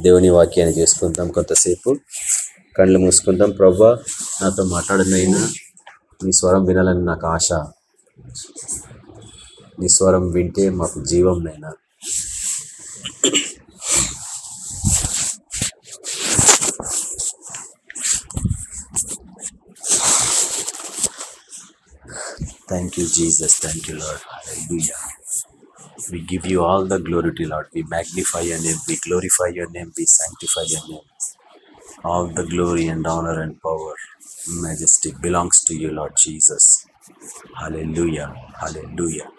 దేవుని వాక్యాన్ని చేసుకుంటాం కొంతసేపు. కళ్ళు మూసుకుంటాం ప్రభా నాతో మాట్లాడినైనా నీ స్వరం వినాలని నాకు ఆశ. నీ స్వరం వింటే మాకు జీవం నైనా. Thank you Jesus thank you Lord Hallelujah. We give you all the glory to Lord. We magnify your name. We glorify your name. We sanctify your name. All the glory and honor and power, majesty belongs to you, Lord Jesus. Hallelujah. Hallelujah.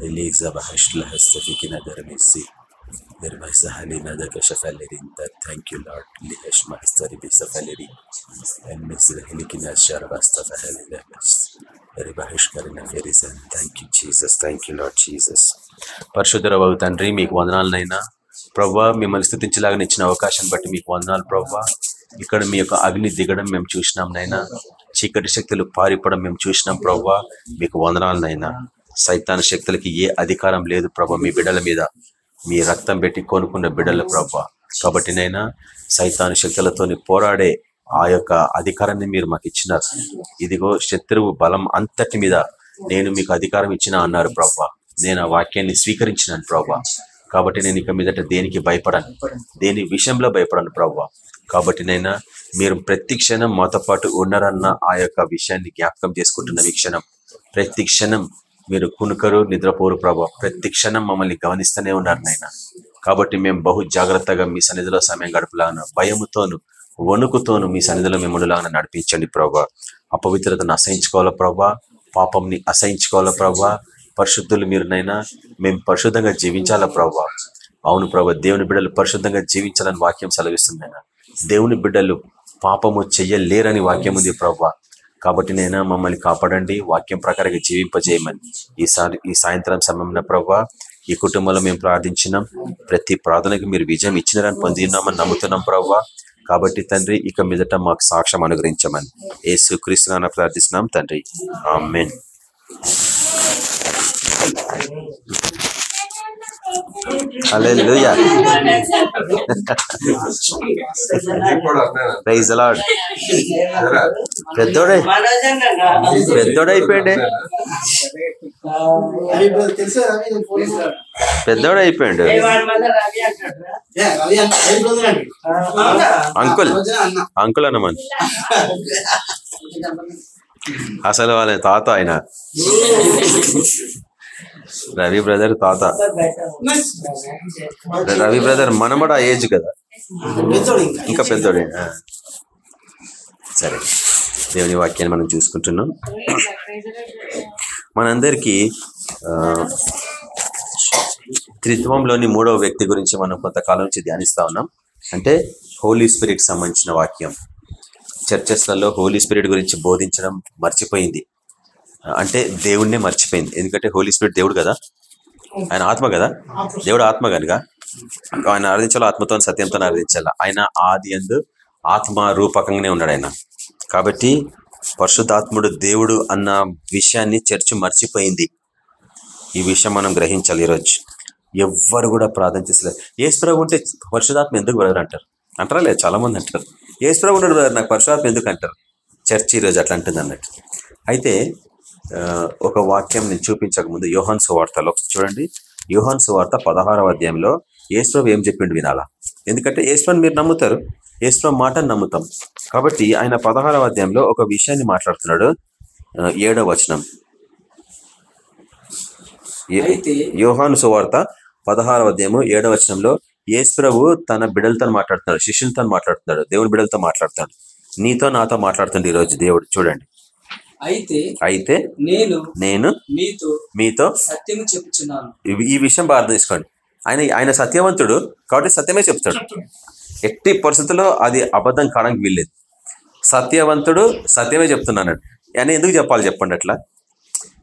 Eliza bahashla hastafikina darmisi. Dermasa halina da kashafalerin. Thank you, Lord. Lihesh mahastari bisafalerin. And Mrs. Helikina Sharabasta Fahalina. Rebahishkarina Ferisen. Thank you, Jesus. Thank you, Lord Jesus. పరిశుద్ధరవు తండ్రి మీకు వందనాలనైనా ప్రభా మిమ్మల్ని స్థుతించలాగా ఇచ్చిన అవకాశం బట్టి మీకు వందనాలు ప్రభా ఇక్కడ మీ యొక్క అగ్ని దిగడం మేము చూసినాం నైనా చీకటి శక్తులు పారిపోవడం మేము చూసినాం ప్రభా మీకు వందనాలనైనా సైతాన్ శక్తులకి ఏ అధికారం లేదు ప్రభా మీ బిడ్డల మీద మీ రక్తం పెట్టి కొనుక్కున్న బిడ్డల ప్రభా. కాబట్టి నైనా సైతాన్ శక్తులతోని పోరాడే ఆ యొక్క అధికారాన్ని మీరు మాకు ఇచ్చినారు. ఇదిగో శత్రువు బలం అంతటి మీద నేను మీకు అధికారం ఇచ్చిన అన్నారు ప్రభా. నేను ఆ వాక్యాన్ని స్వీకరించినాను ప్రభా. కాబట్టి నేను ఇక మీదట దేనికి భయపడను? దేని విషయంలో భయపడను ప్రభా? కాబట్టి నైనా మీరు ప్రతి క్షణం మాతో పాటు ఉన్నారన్న ఆ యొక్క విషయాన్ని జ్ఞాపకం చేసుకుంటున్న ఈ క్షణం. ప్రతి క్షణం మీరు కునుకరు నిద్రపోరు ప్రభా. ప్రతి క్షణం మమ్మల్ని గమనిస్తూనే ఉన్నారు నాయన. కాబట్టి మేము బహు జాగ్రత్తగా మీ సన్నిధిలో సమయం గడపలాగా భయముతోను వణుకుతోను మీ సన్నిధిలో మిమ్మల్ని నడిపించండి ప్రభా. అపవిత్రతను అసహించుకోవాలా ప్రభా? పాపంని అసహించుకోవాలా ప్రభా? పరిశుద్ధులు మీరునైనా మేము పరిశుద్ధంగా జీవించాలా ప్రభా? అవును ప్రభా దేవుని బిడ్డలు పరిశుద్ధంగా జీవించాలని వాక్యం సెలవిస్తుందైనా దేవుని బిడ్డలు పాపము చెయ్యలేరని వాక్యం ఉంది ప్రభా. కాబట్టి నేను మమ్మల్ని కాపాడండి వాక్యం ప్రకారంగా జీవింపజేయమని. ఈసారి ఈ సాయంత్రం సమయంలో ప్రభా ఈ కుటుంబంలో మేము ప్రార్థించినాం. ప్రతి ప్రార్థనకి మీరు విజయం ఇచ్చినారని పొందినామని నమ్ముతున్నాం ప్రవ్వా కాబట్టి తండ్రి ఇక మీదట మాకు సాక్ష్యం అనుగ్రహించమని. ఏసు క్రీస్తునాన ప్రార్థిస్తున్నాం తండ్రి. ఆమెన్. హల్లెలూయా ప్రైజ్ అలాడ్ పెద్దోడే పెద్దోడైపోయాడే. పెద్దోడైపోయాడు. అంకుల్. అన్న. అంకుల్ అన్నమని అసలు వాళ్ళ తాత ఆయన. రవి బ్రదర్ తాత. రవి బ్రదర్ మనమడ ఏజ్ కదా. ఇంకా. పెద్దోడే సరే. దేవుని వాక్యాన్ని మనం చూసుకుంటున్నాం. మనందరికీ త్రిత్వంలోని మూడవ వ్యక్తి గురించి మనం కొంతకాలం నుంచి ధ్యానిస్తా ఉన్నాం. అంటే హోలీ స్పిరిట్ సంబంధించిన వాక్యం. చర్చెస్లలో హోలీ స్పిరిట్ గురించి బోధించడం మర్చిపోయింది. అంటే దేవుణ్ణే మర్చిపోయింది. ఎందుకంటే హోలీ స్పిరిట్ దేవుడు కదా. ఆయన ఆత్మ కదా. దేవుడు ఆత్మ కనుక. ఆయన ఆరాధించాలో? ఆత్మతో సత్యంతో ఆరాధించాలి? ఆయన ఆది అందు ఆత్మ రూపకంగానే ఉన్నాడు ఆయన. కాబట్టి పరిశుద్ధాత్ముడు దేవుడు అన్న విషయాన్ని చర్చి మర్చిపోయింది. ఈ విషయం మనం గ్రహించాలి ఈరోజు. ఎవ్వరు కూడా ప్రార్థన చేసలేదు ఏసుప్రభు ఉంటే పరిశుధాత్మ ఎందుకు బ్రదర్ అంటారు? అంటారా లేదు? చాలా మంది అంటారు ఏసుప్రభు ఉన్నాడు బ్రదర్ నాకు పరిశుధాత్మ ఎందుకు అంటారు? చర్చి ఈరోజు అట్లా అంటుంది అన్నట్టు. అయితే ఒక వాక్యం నేను చూపించక ముందు యోహాన్ సువార్తలో చూడండి. యోహాన్ సువార్త పదహారవ అధ్యాయంలో ఏసుప్రభు ఏం చెప్పిండు వినాలా? ఎందుకంటే ఏసుప్రభు మీరు నమ్ముతారు. ఏసుప్రభు మాటను నమ్ముతాం. కాబట్టి ఆయన పదహారవ అధ్యాయంలో ఒక విషయాన్ని మాట్లాడుతున్నాడు. ఏడవ వచనం. యోహాను సువార్త పదహారవ అధ్యాయము ఏడవ వచనంలో యేసు ప్రభు తన బిడలతో మాట్లాడుతున్నాడు శిష్యులతో మాట్లాడుతున్నాడు దేవుని బిడలతో మాట్లాడుతాడు నీతో నాతో మాట్లాడుతుంది ఈరోజు దేవుడు. చూడండి. అయితే అయితే నేను నేను మీతో మీతో సత్యము చెప్పుచున్నాను. ఈ- విషయం బాగా చేసుకోండి. ఆయన ఆయన సత్యవంతుడు కాబట్టి సత్యమే చెప్తాడు. ఎట్టి పరిస్థితుల్లో అది అబద్ధం కావడానికి వీల్లేదు. సత్యవంతుడు సత్యమే చెప్తున్నాను అని ఎందుకు చెప్పాలి చెప్పండి అట్లా?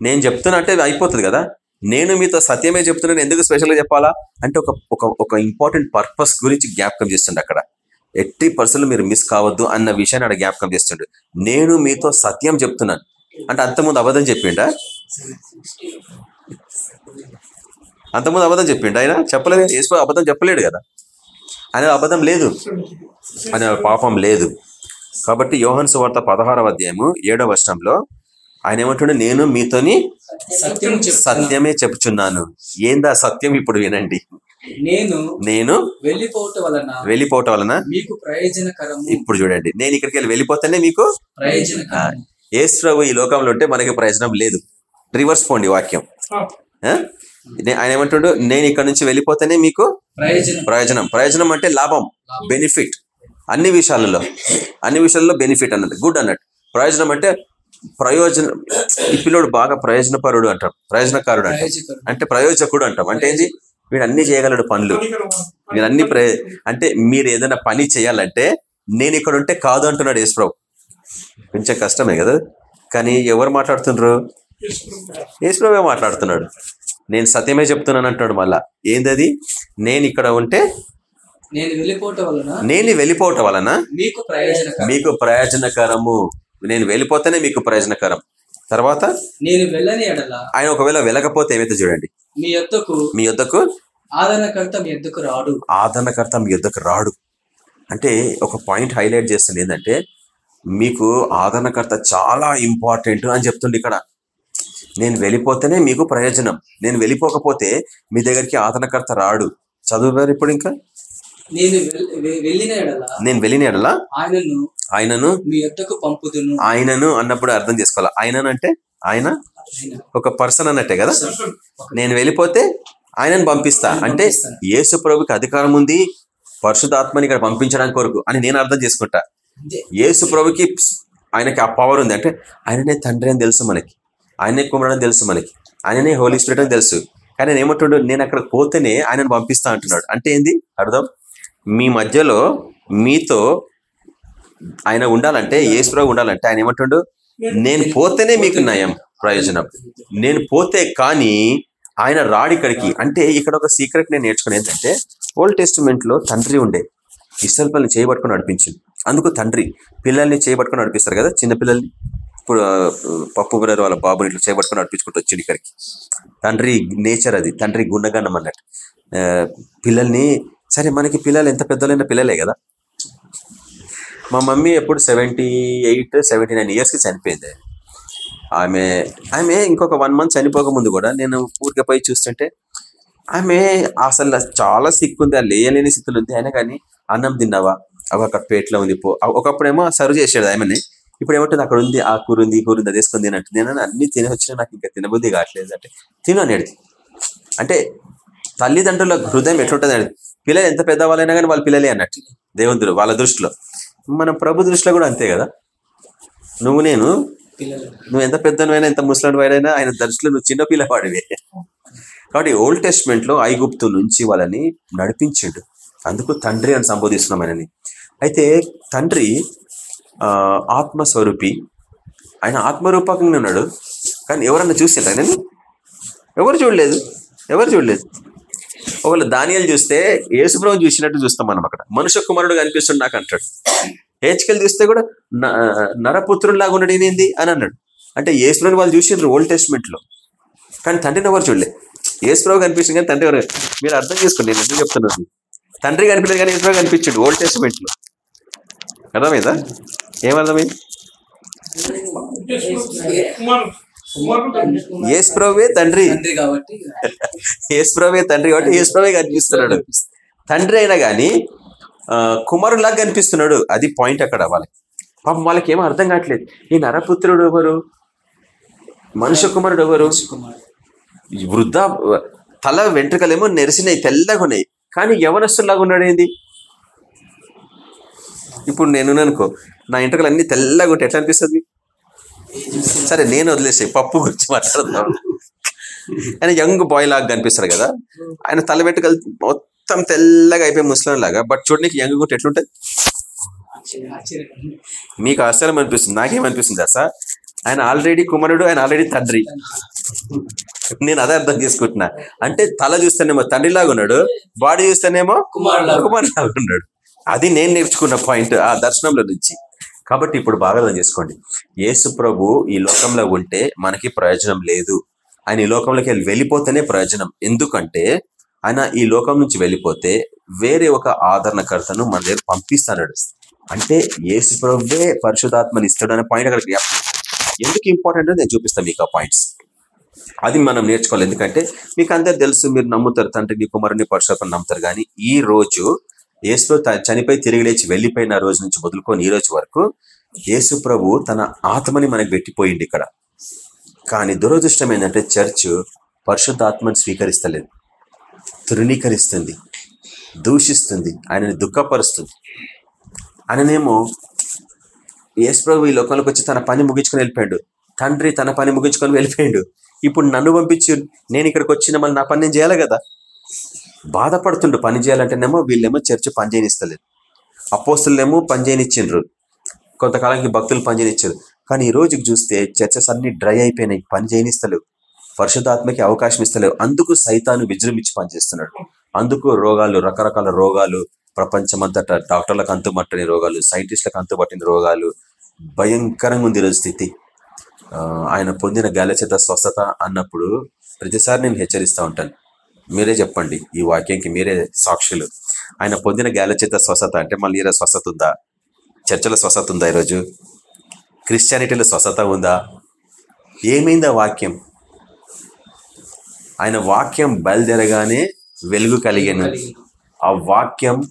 నేను చెప్తున్నా అంటే అయిపోతుంది కదా. నేను మీతో సత్యమే చెప్తున్నాను. ఎందుకు స్పెషల్గా చెప్పాలా? అంటే ఒక ఒక ఒక ఇంపార్టెంట్ పర్పస్ గురించి జ్ఞాపకం చేస్తుండే అక్కడ. ఎట్టి పరిస్థితులు మీరు మిస్ కావద్దు అన్న విషయాన్ని అక్కడ జ్ఞాపకం చేస్తుండే. నేను మీతో సత్యం చెప్తున్నాను. అంటే అంతకుముందు అబద్ధం చెప్పిండా? అంతకుముందు అబద్ధం చెప్పిండు ఆయన? చెప్పలేదు? యేసు అబద్ధం చెప్పలేడు కదా. అనే అబద్ధం లేదు. అనే పాపం లేదు. కాబట్టి యోహన్ సువార్త పదహారవ అధ్యాయము ఏడవ వర్షంలో ఆయన ఏమంటుండే? నేను మీతోని సత్యమే చెప్పుచున్నాను. ఏందా సత్యం ఇప్పుడు వినండి. నేను నేను వెళ్ళిపోవటం వలన వెళ్ళిపోవటం వలన మీకు ప్రయోజనకరము. ఇప్పుడు చూడండి నేను ఇక్కడికి వెళ్ళి వెళ్ళిపోతేనే మీకు ప్రయోజనకరము. ఏసు ఈ లోకంలో ఉంటే మనకి ప్రయోజనం లేదు. రివర్స్ పోండి వాక్యం. ఆయన ఏమంటాడు నేను ఇక్కడ నుంచి వెళ్ళిపోతేనే మీకు ప్రయోజనం. ప్రయోజనం. అంటే లాభం బెనిఫిట్. అన్ని విషయాలలో అన్ని విషయాల్లో బెనిఫిట్ అన్నట్టు గుడ్ అన్నట్టు. ప్రయోజనం అంటే ప్రయోజనం ఈ పిల్లోడు బాగా ప్రయోజనపరుడు అంటాం. ప్రయోజనకారుడు అంటే. ప్రయోజకుడు అంటాం. అంటే ఏంటి వీడు అన్ని చేయగలడు పనులు. మీరు అన్ని ప్రయ అంటే మీరు ఏదైనా పని చేయాలంటే నేను ఇక్కడ ఉంటే కాదు అంటున్నాడు యేసుప్రభు. కొంచెం కష్టమే కదా? కానీ ఎవరు మాట్లాడుతున్నారు యేసుప్రభే మాట్లాడుతున్నాడు. నేను సత్యమే చెప్తున్నాను అంటున్నాడు మళ్ళా. ఏందది? నేను ఇక్కడ ఉంటే నేను వెళ్ళిపోవటం వలన మీకు ప్రయోజనకరం. మీకు ప్రయోజనకరము. నేను వెళ్ళిపోతేనే మీకు ప్రయోజనకరం. తర్వాత నేను వెళ్ళని ఆయన ఒకవేళ వెళ్ళకపోతే ఏమైతే చూడండి. మీ యొద్దకు మీ యొద్దకు ఆదరణకర్త మీ యొద్దకు రాడు? ఆదరణకర్త మీ యొద్దకు రాడు? అంటే ఒక పాయింట్ హైలైట్ చేస్తుంది ఏంటంటే మీకు ఆదరణకర్త చాలా ఇంపార్టెంట్ అని చెప్తుంది ఇక్కడ. నేను వెళ్ళిపోతేనే మీకు ప్రయోజనం. నేను వెళ్ళిపోకపోతే మీ దగ్గరికి ఆదరణకర్త రాడు. చదువుతారు ఇప్పుడు ఇంకా? నేను వెళ్ళిన ఎడల నేను వెళ్ళిన ఎడలా ఆయనను ఆయనను మీ యొద్దకు పంపుదును. ఆయనను అన్నప్పుడు అర్థం చేసుకోవాలి. ఆయనను అంటే ఆయన ఆయన. ఒక పర్సన్ అన్నట్టే కదా? నేను వెళ్ళిపోతే ఆయనను పంపిస్తా. అంటే యేసు ప్రభుకి అధికారం ఉంది పరిశుధాత్మని ఇక్కడ పంపించడానికి కొరకు అని నేను అర్థం చేసుకుంటా. యేసు ప్రభుకి ఆయనకి ఆ పవర్ ఉంది. అంటే ఆయననే తండ్రి అని తెలుసు మనకి. ఆయనే కుమారుడు అని తెలుసు మనకి. ఆయననే హోలీ స్పిరిట్ అని తెలుసు. కానీ నేను నేను అక్కడ పోతేనే ఆయనను పంపిస్తా అంటున్నాడు. అంటే ఏంది? అర్థం? మీ మధ్యలో మీతో ఆయన ఉండాలంటే యేసు ప్రభు ఉండాలంటే ఆయన ఏమంటుండు? నేను పోతేనే మీకు నయం ప్రయోజనం. నేను పోతే కానీ ఆయన రాడు ఇక్కడికి అంటే ఇక్కడ ఒక సీక్రెట్ నేను నేర్చుకుని ఏంటంటే ఓల్డ్ టెస్టిమెంట్లో తండ్రి ఉండే ఇసల్పల్ని చేయబట్టుకుని నడిపించింది అందుకు తండ్రి పిల్లల్ని చేయబట్టుకుని నడిపిస్తారు కదా చిన్నపిల్లల్ని ఇప్పుడు పప్పు బ్రదర్ వాళ్ళ బాబుని ఇట్లా చేపట్టుకుని నడిపించుకుంటూ వచ్చింది ఇక్కడికి తండ్రి నేచర్ అది తండ్రి గుండగానం అన్నట్టు. పిల్లల్ని సరే మనకి పిల్లలు ఎంత పెద్దలైన పిల్లలే కదా. మా మమ్మీ ఎప్పుడు సెవెంటీ ఎయిట్ సెవెంటీ నైన్ ఇయర్స్కి చనిపోయింది. ఆమె ఆమె ఇంకొక వన్ మంత్ చనిపోక ముందు కూడా నేను ఊరికే పోయి చూస్తుంటే ఆమె అసలు చాలా సిక్ ఉంది ఆ లేయలేని స్థితిలో ఉంది. అయినా కానీ అన్నం తిన్నావా? అవి అక్కడ పేట్లో ఉంది పో. ఒకప్పుడేమో సర్వ్ చేసాడు ఆమెని. ఇప్పుడు ఏమంటుంది అక్కడ ఉంది ఆ కూర ఉంది ఈ కూర ఉంది అది వేసుకుంది అని అంటే నేను అన్ని తిని వచ్చినా నాకు ఇంకా తినబుద్ధి కావట్లేదు. అంటే తిను అనేది అంటే తల్లిదండ్రుల హృదయం ఎట్లుంటుంది అనేది. పిల్లలు ఎంత పెద్దవాళ్ళైనా కానీ వాళ్ళ పిల్లలే అన్నట్టు దేవుందులు వాళ్ళ దృష్టిలో. మన ప్రభు దృష్టిలో కూడా అంతే కదా. నువ్వు నేను నువ్వు ఎంత పెద్దనైనా ఎంత ముసలాడు వాడైనా ఆయన దర్శనం నువ్వు చిన్న పిల్లవాడివే కాబట్టి ఓల్డ్ టెస్ట్మెంట్లో ఐగుప్తు నుంచి వాళ్ళని నడిపించాడు. అందుకు తండ్రి అని సంబోధిస్తున్నాం ఆయనని. అయితే తండ్రి ఆ, ఆత్మస్వరూపి. ఆయన ఆత్మరూపకంగా ఉన్నాడు. కానీ ఎవరన్నా చూసారు ఆయనని? ఎవరు చూడలేదు? ఎవరు చూడలేదు? ఒకవేళ దానియాలు చూస్తే యేసుప్రభు చూసినట్టు చూస్తాం మనం అక్కడ. మనుష్య కుమారుడు కనిపిస్తుంది నాకు అంటాడు. హేచ్కెల్ చూస్తే కూడా న- నరపుత్రుల్లాగా ఉన్నాడు ఏంది? అని అన్నాడు. అంటే యేసుప్రభుని వాళ్ళు చూసిండ్రు ఓల్డ్ టెస్ట్మెంట్లో కానీ తండ్రిని ఎవరు చూడలే? యేసుప్రభు కనిపిస్తుంది కానీ తండ్రి ఎవరు మీరు అర్థం చేసుకోండి నేను ఎందుకు చెప్తున్నాను? తండ్రి కనిపించలేదు కానీ యేసుప్రభు కనిపించాడు ఓల్డ్ టెస్ట్మెంట్లో అర్థమైందా? ఏమర్థమైంది? యేసుప్రభువే తండ్రి. తండ్రి కాబట్టి యేసుప్రభువే తండ్రి కాబట్టి యేసుప్రభువే కనిపిస్తున్నాడు. తండ్రి అయినా కానీ కుమారులాగా కనిపిస్తున్నాడు అది పాయింట్ అక్కడ వాళ్ళకి. పాపం వాళ్ళకి ఏమో అర్థం కావట్లేదు. ఈ నరపుత్రుడు ఎవరు? మనుష్య కుమారుడు ఎవరు? వృద్ధ తల వెంట్రుకలేమో నెరిసినాయి తెల్లగా ఉన్నాయి. కానీ యవనస్తులాగా ఉన్నాడు ఏంది? ఇప్పుడు నేను అనుకో నా వెంట్రుకలు అన్ని తెల్లగా ఉంటాయి. ఎట్లా అనిపిస్తుంది? సరే నేను వదిలేసే పప్పు గురించి మాట్లాడుతున్నాను ఆయన యంగ్ బాయ్ లాగా కనిపిస్తారు కదా. ఆయన తల వెంట్రుకలు మొత్తం తెల్లగా అయిపోయి ముస్లిం లాగా బట్ చూడడానికి యంగ్ గుంటే ఎట్లుంటది? మీకు ఆశ్చర్యం అనిపిస్తుంది నాకేమనిపిస్తుంది సార్ ఆయన ఆల్రెడీ కుమారుడు ఆయన ఆల్రెడీ తండ్రి. నేను అదే అర్థం చేసుకుంటున్నా. అంటే తల చూస్తేనేమో తండ్రిలాగా ఉన్నాడు బాడీ చూస్తేనేమో. కుమారులాగా ఉన్నాడు అది నేను నేర్చుకున్న పాయింట్ ఆ దర్శనంలో నుంచి. కాబట్టి ఇప్పుడు బాగా అర్థం చేసుకోండి. యేసు ప్రభు ఈ లోకంలో ఉంటే మనకి ప్రయోజనం లేదు. ఆయన ఈ లోకంలోకి వెళ్ళి వెళ్ళిపోతేనే ప్రయోజనం. ఎందుకంటే ఆయన ఈ లోకం నుంచి వెళ్ళిపోతే వేరే ఒక ఆదరణకర్తను మన దగ్గర పంపిస్తాడు అంటే. యేసు ప్రభువే పరిశుధాత్మని ఇస్తాడు అనే పాయింట్ అక్కడ జ్ఞాపకం ఎందుకు ఇంపార్టెంట్ నేను చూపిస్తాను మీకు ఆ పాయింట్స్ అది మనం నేర్చుకోవాలి. ఎందుకంటే మీకు అందరు తెలుసు మీరు నమ్ముతారు తండ్రిని కుమారుని పరశురాత్మని నమ్ముతారు. కానీ ఈ రోజు యేసు చనిపోయి తిరిగి లేచి వెళ్ళిపోయిన రోజు నుంచి మొదలుకొని ఈ రోజు వరకు యేసు ప్రభు తన ఆత్మని మనకు పెట్టిపోయింది ఇక్కడ. కానీ దురదృష్టం ఏంటంటే చర్చ్ పరిశుద్ధాత్మని స్వీకరిస్తలేదు. తృణీకరిస్తుంది దూషిస్తుంది ఆయనని దుఃఖపరుస్తుంది. ఆయననేమో యేసు ప్రభు ఈ లోకంలోకి వచ్చి తన పని ముగించుకొని వెళ్ళిపోయాడు. తండ్రి తన పని ముగించుకొని వెళ్ళిపోయాడు. ఇప్పుడు నన్ను పంపించు నేను ఇక్కడికి వచ్చిన మళ్ళీ నా పని నేను చేయాలి కదా? బాధపడుతుండు పని చేయాలంటేనేమో వీళ్ళేమో చర్చ పని చేయనిస్తలేదు. అపోస్తులేమో పని చేయనిచ్చిండ్రు. కొంతకాలానికి భక్తులు పని చేయనిచ్చారు. కానీ ఈ రోజుకి చూస్తే చర్చస్ అన్ని డ్రై అయిపోయినాయి పని చేయనిస్తలేవు. పరిశుద్ధాత్మకి అవకాశం ఇస్తలేవు. అందుకు సైతాను విజృంభించి పనిచేస్తున్నాడు. అందుకు రోగాలు రకరకాల రోగాలు ప్రపంచమంతట డాక్టర్లకు అంతుమట్టని రోగాలు సైంటిస్టులకు అంతుపట్టిన రోగాలు భయంకరంగా ఉంది ఈరోజు స్థితి. ఆయన పొందిన గాలి చేత స్వస్థత అన్నప్పుడు ప్రతిసారి నేను హెచ్చరిస్తూ ఉంటాను. మీరే చెప్పండి ఈ వాక్యంకి మీరే సాక్షులు. ఆయన పొందిన గాలి చేత స్వస్థత అంటే మళ్ళీ ఈరోజు స్వస్థత ఉందా? చర్చల స్వస్థత ఉందా ఈరోజు? క్రిస్టియానిటీలో స్వస్థత ఉందా? ఏమైంది ఆ వాక్యం? ఆయన వాక్యం బయలుదేరగానే వెలుగు కలిగాను. ఆ వాక్యం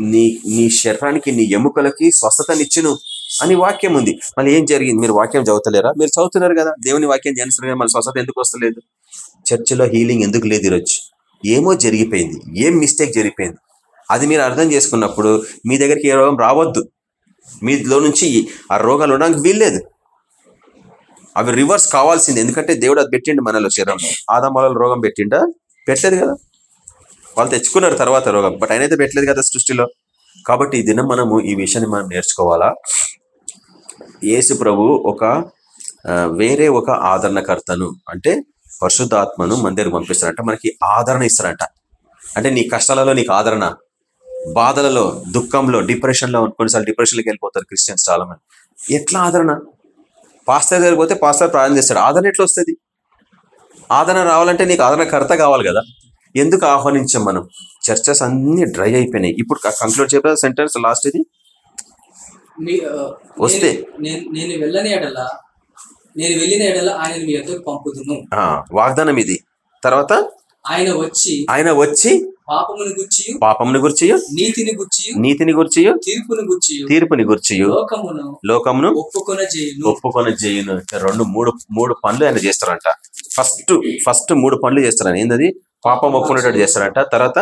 నీ నీ శరీరానికి నీ ఎముకలకి స్వస్థతనిచ్చును అని వాక్యం ఉంది. మళ్ళీ ఏం జరిగింది? మీరు వాక్యం చదువుతలేరా? మీరు చదువుతున్నారు కదా. దేవుని వాక్యం ధ్యానిస్తున్నారు కదా. మళ్ళీ స్వస్థత ఎందుకు వస్తలేదు? చర్చిలో హీలింగ్ ఎందుకు లేదు ఈరోజు? ఏమో జరిగిపోయింది. ఏం మిస్టేక్ జరిగిపోయింది? అది మీరు అర్థం చేసుకున్నప్పుడు మీ దగ్గరికి ఏ రోగం రావద్దు. మీలో నుంచి ఆ రోగాలు ఉండడానికి వీల్లేదు. అవి రివర్స్ కావాల్సింది. ఎందుకంటే దేవుడు అది పెట్టిండు మనలో శరీరం. ఆదమల రోగం పెట్టిండా? పెట్టలేదు కదా. వాళ్ళు తెచ్చుకున్నారు తర్వాత రోగం. బట్ ఆయన అయితే పెట్టలేదు కదా సృష్టిలో. కాబట్టి ఈ దినం మనము ఈ విషయాన్ని మనం నేర్చుకోవాలా? యేసు ప్రభు ఒక వేరే ఒక ఆదరణకర్తను అంటే పరిశుద్ధాత్మను మన దగ్గర పంపిస్తారంట మనకి ఆదరణ ఇస్తారంట అంటే నీ కష్టాలలో నీకు ఆదరణ బాధలలో దుఃఖంలో డిప్రెషన్లో కొన్నిసార్లు డిప్రెషన్లోకి వెళ్ళిపోతారు క్రిస్టియన్స్ చాలా మంది ఎట్లా ఆదరణ? పాస్టర్ దగ్గర పోతే పాస్టర్ ప్రార్థన చేస్తాడు. ఆదరణ ఎట్లా వస్తుంది? ఆదరణ రావాలంటే నీకు ఆదరణకర్త కావాలి కదా? ఎందుకు ఆహ్వానించాం మనం? చర్చస్ అన్ని డ్రై అయిపోయినాయి. ఇప్పుడు కంక్లూడ్ చెప్పే సెంటెన్స్ లాస్ట్ ఇది. వస్తే. నేను నేను వెళ్ళని ఎడల నేను వెళ్ళిన ఎడల ఆయన మీ పంపుదును. వాగ్దానం ఇది. తర్వాత? ఆయన వచ్చి ఆయన వచ్చి పాపమును పాపముని గుర్చి నీతిని గుచ్చి నీతిని గుర్చి తీర్పును గుచ్చి తీర్పుని గుర్చి లోకమును లోకమును ఒప్పుకొన చేయును ఒప్పుకొని చేయును రెండు మూడు మూడు పనులు ఆయన చేస్తారంట. ఫస్ట్ ఫస్ట్ మూడు పనులు చేస్తారు ఆయన ఏంటది పాపం ఒప్పుకునేటట్టు చేస్తారంట. తర్వాత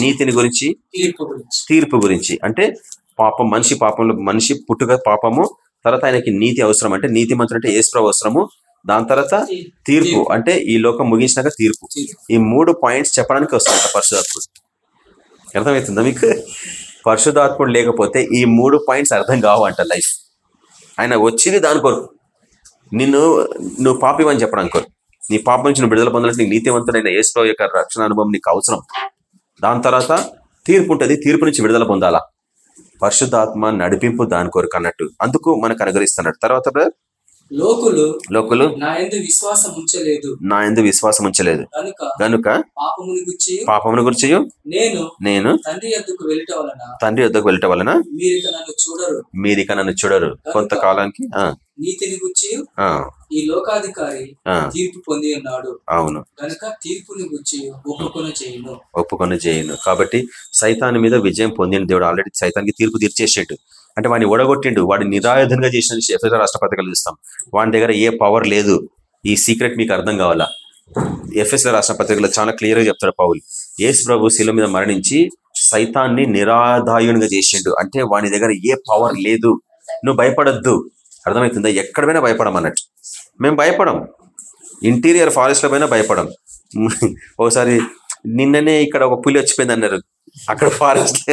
నీతిని గురించి తీర్పు గురించి. గురించి. అంటే పాపం మనిషి పాపంలో మనిషి పుట్టుక పాపము తర్వాత ఆయనకి నీతి అవసరం. అంటే నీతి మంత్రులు అంటే ఏసుప్రభు అవసరము. దాని తర్వాత తీర్పు. అంటే ఈ లోకం ముగించినాక తీర్పు. ఈ మూడు పాయింట్స్ చెప్పడానికి వస్తుంట పరిశుధాత్ముడు. అర్థమవుతుందా మీకు? పరిశుధాత్ముడు లేకపోతే ఈ మూడు పాయింట్స్ అర్థం కావంట లైఫ్. ఆయన వచ్చింది దాని కొరకు. నిన్ను నువ్వు పాపివని చెప్పడానికి కొరకు. నీ పాపం నుంచి నువ్వు విడుదల పొందాలంటే నీకు నీతివంతుడైన ఏసుప్రభు యొక్క రక్షణ అనుభవం నీకు అవసరం. దాని తర్వాత తీర్పు ఉంటుంది. తీర్పు నుంచి విడుదల పొందాలా? పరిశుద్ధాత్మ నడిపింపు దాని కొరకు అన్నట్టు. అందుకు మనకు అనుగ్రహిస్తున్నాడు. తర్వాత లోకులు లోకులు నా ఎందు విశ్వాసం ఉంచలేదు. నా ఎందు విశ్వాసం ఉంచలేదు. గనుక పాపముని గుచ్చి పాపమును గురించి నేను నేను తండ్రి యొద్దకు వెళ్ళట వలన తండ్రి వద్దకు వెళ్ళటం వలన మీరు ఇక నన్ను చూడరు. మీరిక నన్ను చూడరు. కొంతకాలానికి నీతిని గుచ్చి ఈ లోకాధికారి తీర్పు పొంది ఉన్నాడు. అవును. కనుక తీర్పుని గుచ్చి ఒప్పుకొన చేయును. ఒప్పుకొని చేయను. కాబట్టి సైతాన్ మీద విజయం పొందిన దేవుడు ఆల్రెడీ సైతానికి తీర్పు తీర్చేసాడు. అంటే వాడిని ఓడగొట్టిండు. వాడిని నిరాయుధంగా చేసిన ఎఫ్ఎస్ఆర్ రాష్ట్రపతికలు చూస్తాం వాడి దగ్గర ఏ పవర్ లేదు. ఈ సీక్రెట్ మీకు అర్థం కావాలా? ఎఫ్ఎస్ఆర్ రాష్ట్రపతికలో చాలా క్లియర్గా చెప్తాడు పౌల్. యేసు ప్రభు శిల మీద మరణించి సైతాన్ని నిరాదాయునిగా చేసిండు. అంటే వాని దగ్గర ఏ పవర్ లేదు. నువ్వు భయపడద్దు. అర్థమవుతుందా? ఎక్కడ భయపడమన్నట్టు మేము భయపడం. ఇంటీరియర్ ఫారెస్ట్లో భయపడం. ఒకసారి నిన్ననే ఇక్కడ ఒక పులి వచ్చిపోయింది అన్నారు. అక్కడ ఫారెస్ట్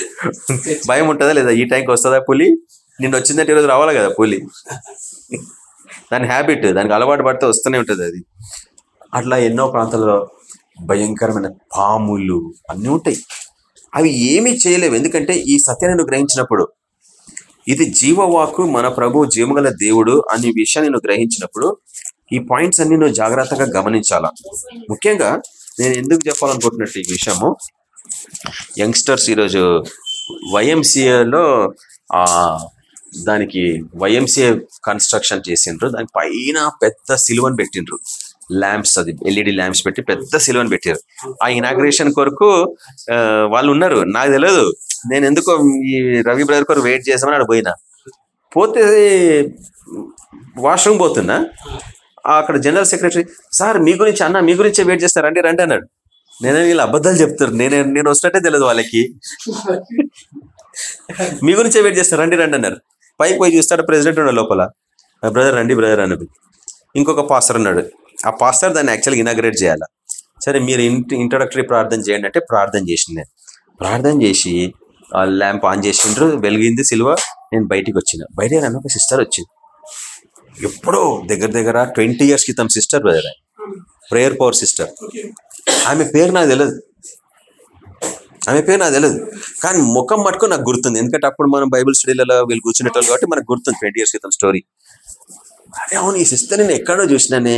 భయం ఉంటుందా లేదా? ఈ టైంకి వస్తుందా పులి? నిన్ను వచ్చిందంటే ఈరోజు రావాలి కదా పులి? దాని హ్యాబిట్ దానికి అలవాటు పడితే వస్తూనే ఉంటుంది అది. అట్లా ఎన్నో ప్రాంతాల్లో భయంకరమైన పాములు అన్నీ ఉంటాయి. అవి ఏమీ చేయలేవు. ఎందుకంటే ఈ సత్యాన్ని గ్రహించినప్పుడు ఇది జీవవాకు మన ప్రభు జీవగల దేవుడు అనే విషయాన్ని నువ్వు గ్రహించినప్పుడు ఈ పాయింట్స్ అన్ని నువ్వు జాగ్రత్తగా గమనించాలా? ముఖ్యంగా నేను ఎందుకు చెప్పాలనుకుంటున్నట్టు ఈ విషయము? యంగ్స్టర్స్ ఈరోజు వైఎంసీఏలో దానికి వైఎంసీఏ కన్స్ట్రక్షన్ చేసిండ్రు. దాని పైన పెద్ద సిలువను పెట్టిండ్రు. ల్యాంప్స్ అది ఎల్ఈడి ల్యాంప్స్ పెట్టి పెద్ద సిలువని పెట్టారు ఆ ఇనాగ్రేషన్ కొరకు వాళ్ళు ఉన్నారు. నాకు తెలియదు నేను ఎందుకో ఈ రవి బ్రదర్ కొరకు వెయిట్ చేసామని అక్కడ పోయినా. పోతే వాష్రూమ్ పోతున్నా. అక్కడ జనరల్ సెక్రటరీ సార్ మీ గురించి అన్న మీ గురించే వెయిట్ చేస్తారు? రండి రండి అన్నాడు. నేను వీళ్ళు అబద్ధాలు చెప్తారు? నేను నేను వస్తున్నట్టే తెలియదు వాళ్ళకి. మీ గురించే వెయిట్ చేస్తారు రండి రండి అన్నారు. పైకి పోయి చూస్తాడు ప్రెసిడెంట్ ఉన్నాడు లోపల. బ్రదర్ రండి బ్రదర్ అన్నది. ఇంకొక పాస్టర్ ఉన్నాడు. ఆ పాస్టర్ దాన్ని యాక్చువల్గా ఇనాగ్రేట్ చేయాలి? సరే మీరు ఇంటి ఇంట్రడక్టరీ ప్రార్థన చేయండి అంటే ప్రార్థన చేసింది నేను. ప్రార్థన చేసి ఆ ల్యాంప్ ఆన్ చేసిండ్రు వెలిగింది సిల్వ నేను బయటికి వచ్చిన. బయట నన్ను ఒక సిస్టర్ వచ్చింది. ఎప్పుడో దగ్గర దగ్గర ట్వంటీ ఇయర్స్ క్రితం sister brother prayer power sister ఆమె పేరు నాకు తెలియదు ఆమె పేరు నాకు తెలియదు కానీ ముఖం మటుకు నాకు గుర్తుంది. ఎందుకంటే అప్పుడు మనం బైబిల్ స్టడీలలో వీళ్ళు కూర్చునేటోళ్ళు కాబట్టి మనకు గుర్తుంది ట్వంటీ ఇయర్స్ క్రితం స్టోరీ. అదే అవును ఈ సిస్టర్ నేను ఎక్కడో చూసినానే.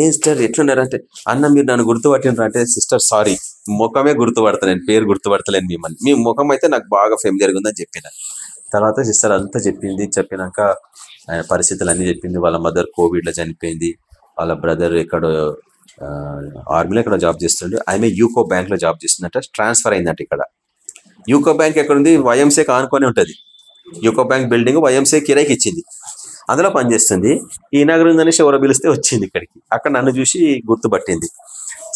ఏం సిస్టర్ ఎట్లున్నారు అంటే అన్న మీరు నన్ను గుర్తుపట్టినారు అంటే సిస్టర్ సారీ ముఖమే గుర్తుపడతలేను పేరు గుర్తుపడతలేను మిమ్మల్ని. మీ ముఖం అయితే నాకు బాగా ఫెమిలియర్గా ఉందని చెప్పిన. తర్వాత సిస్టర్ అంతా చెప్పింది చెప్పినాక ఆయన పరిస్థితులు అన్నీ చెప్పింది. వాళ్ళ మదర్ కోవిడ్లో చనిపోయింది. వాళ్ళ బ్రదర్ ఎక్కడో ఆర్మీలో ఇక్కడ జాబ్ చేస్తుండే. ఆమె యూకో బ్యాంక్లో జాబ్ చేస్తుందంట. ట్రాన్స్ఫర్ అయిందంట ఇక్కడ. యూకో బ్యాంక్ ఎక్కడ ఉంది వైఎంసీకి ఆనుకొని ఉంటుంది. యూకో బ్యాంక్ బిల్డింగ్ వైఎంసీ కిరాయికి ఇచ్చింది. అందులో పనిచేస్తుంది ఈ నగరం అనేసి ఎవరో పిలిస్తే వచ్చింది ఇక్కడికి. అక్కడ నన్ను చూసి గుర్తుపట్టింది.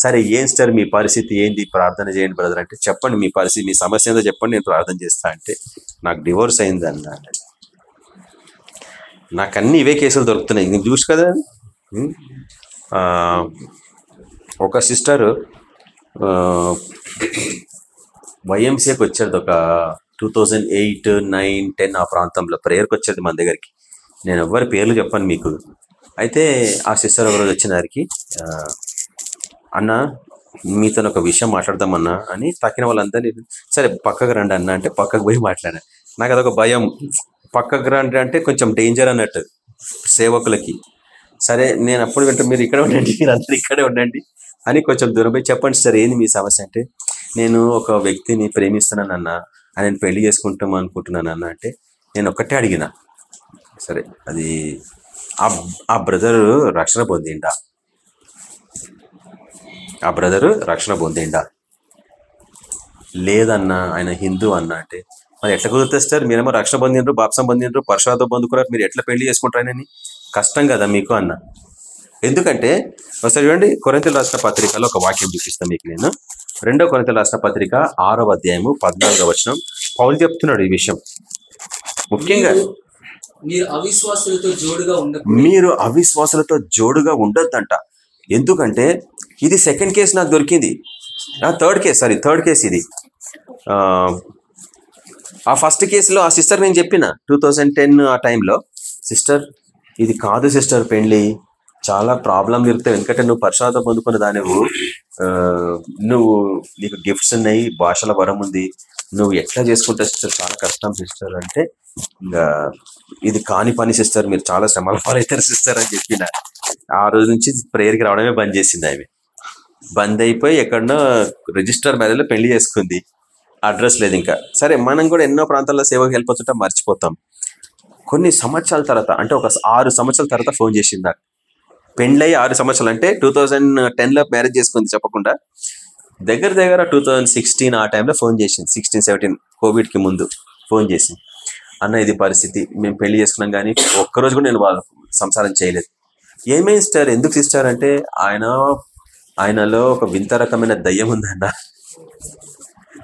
సరే ఏం సార్ మీ పరిస్థితి ఏంది? ప్రార్థన చేయండి బ్రదర్ అంటే చెప్పండి మీ పరిస్థితి మీ సమస్య ఏందో చెప్పండి నేను ప్రార్థన చేస్తా అంటే నాకు డివోర్స్ అయింది అన్న నాకు అన్ని ఇవే కేసులు దొరుకుతున్నాయి. నీకు చూసి కదా ఒక సిస్టర్ వైఎంసీకి వచ్చేది ఒక two thousand eight nine ten ఆ ప్రాంతంలో ప్రేయర్కి వచ్చేది మన దగ్గరికి. నేను ఎవ్వరి పేర్లు చెప్పాను మీకు. అయితే ఆ సిస్టర్ ఒకరోజు వచ్చిన వారికి అన్న మీతో ఒక విషయం మాట్లాడదామన్నా అని తక్కిన వాళ్ళందరినీ సరే పక్కకు రండి అన్న అంటే పక్కకు పోయి మాట్లాడా. నాకు అదొక భయం. పక్కకు రండి అంటే కొంచెం డేంజర్ అన్నట్టు సేవకులకి. సరే నేను అప్పుడు వెంట మీరు ఇక్కడ ఉండండి మీరు అందరు ఇక్కడే ఉండండి అని కొంచెం దూరం చెప్పండి సార్ ఏంది మీ సమస్య అంటే నేను ఒక వ్యక్తిని ప్రేమిస్తున్నానన్న ఆయన పెళ్ళి చేసుకుంటాం అనుకుంటున్నాను అన్న అంటే నేను ఒక్కటే అడిగిన. సరే అది ఆ బ్రదరు బ్రదర్ రక్షణ పొందిండా? ఆ బ్రదర్ రక్షణ పొందిండా? లేదన్నా ఆయన హిందూ అన్న అంటే మరి ఎట్లా కుదురుతారు మీరేమో రక్షణ పొందినరు బాప్సం పొందినరు పరశురాతో పొందుకున్నారు మీరు ఎట్లా పెళ్ళి చేసుకుంటారని కష్టం కదా మీకు అన్న. ఎందుకంటే ఒకసారి చూడండి కొరింతలు రాసిన పత్రికలో ఒక వాక్యం చూపిస్తాను మీకు నేను. రెండో కొరింతలు రాసిన పత్రిక ఆరవ అధ్యాయము పద్నాలుగవ వచనం. పౌలు చెప్తున్నాడు ఈ విషయం. ముఖ్యంగా మీరు అవిశ్వాసులతో జోడుగా ఉండ మీరు అవిశ్వాసులతో జోడుగా ఉండొద్దంట. ఎందుకంటే ఇది సెకండ్ కేసు నాకు దొరికింది. Third case sorry third case ఇది. ఆ, ఆ ఫస్ట్ కేసులో ఆ సిస్టర్ నేను చెప్పిన టూ థౌజండ్ టెన్ ఆ టైంలో సిస్టర్ ఇది కాదు సిస్టర్ పెళ్ళి చాలా ప్రాబ్లం ఇరుతాయి ఎందుకంటే నువ్వు పరిశోధన పొందుకున్న దానివు నువ్వు నీకు గిఫ్ట్స్ ఉన్నాయి భాషల వరం ఉంది. నువ్వు ఎట్లా చేసుకుంటా సిస్టర్ చాలా కష్టం సిస్టర్ అంటే ఇంకా ఇది కాని పని సిస్టర్. మీరు చాలా శ్రమల పాలవుతారు సిస్టర్ అని చెప్పిన. ఆ రోజు నుంచి ప్రేయర్కి రావడమే బంద్ చేసింది ఆమె. బంద్ అయిపోయి ఎక్కడనో రిజిస్టర్ మ్యారేజ్లో పెళ్ళి చేసుకుంది. అడ్రస్ లేదు ఇంకా. సరే మనం కూడా ఎన్నో ప్రాంతాల్లో సేవకు వెళ్ళిపోతుంటే మర్చిపోతాం. కొన్ని సంవత్సరాల తర్వాత అంటే ఒక ఆరు సంవత్సరాల తర్వాత ఫోన్ చేసింది? నాకు పెళ్ళయి ఆరు సంవత్సరాలు అంటే టూ థౌజండ్ టెన్లో మ్యారేజ్ చేసుకుంది చెప్పకుండా దగ్గర దగ్గర టూ థౌజండ్ సిక్స్టీన్ ఆ టైంలో ఫోన్ చేసింది. సిక్స్టీన్ సెవెంటీన్ కోవిడ్కి ముందు ఫోన్ చేసింది. అన్న ఇది పరిస్థితి మేము పెళ్ళి చేసుకున్నాం కానీ ఒక్కరోజు కూడా నేను వాళ్ళ సంసారం చేయలేదు. ఏమేమి సిస్టర్? ఎందుకు సిస్టర్ అంటే ఆయన ఆయనలో ఒక వింత రకమైన దయ్యం ఉందన్న.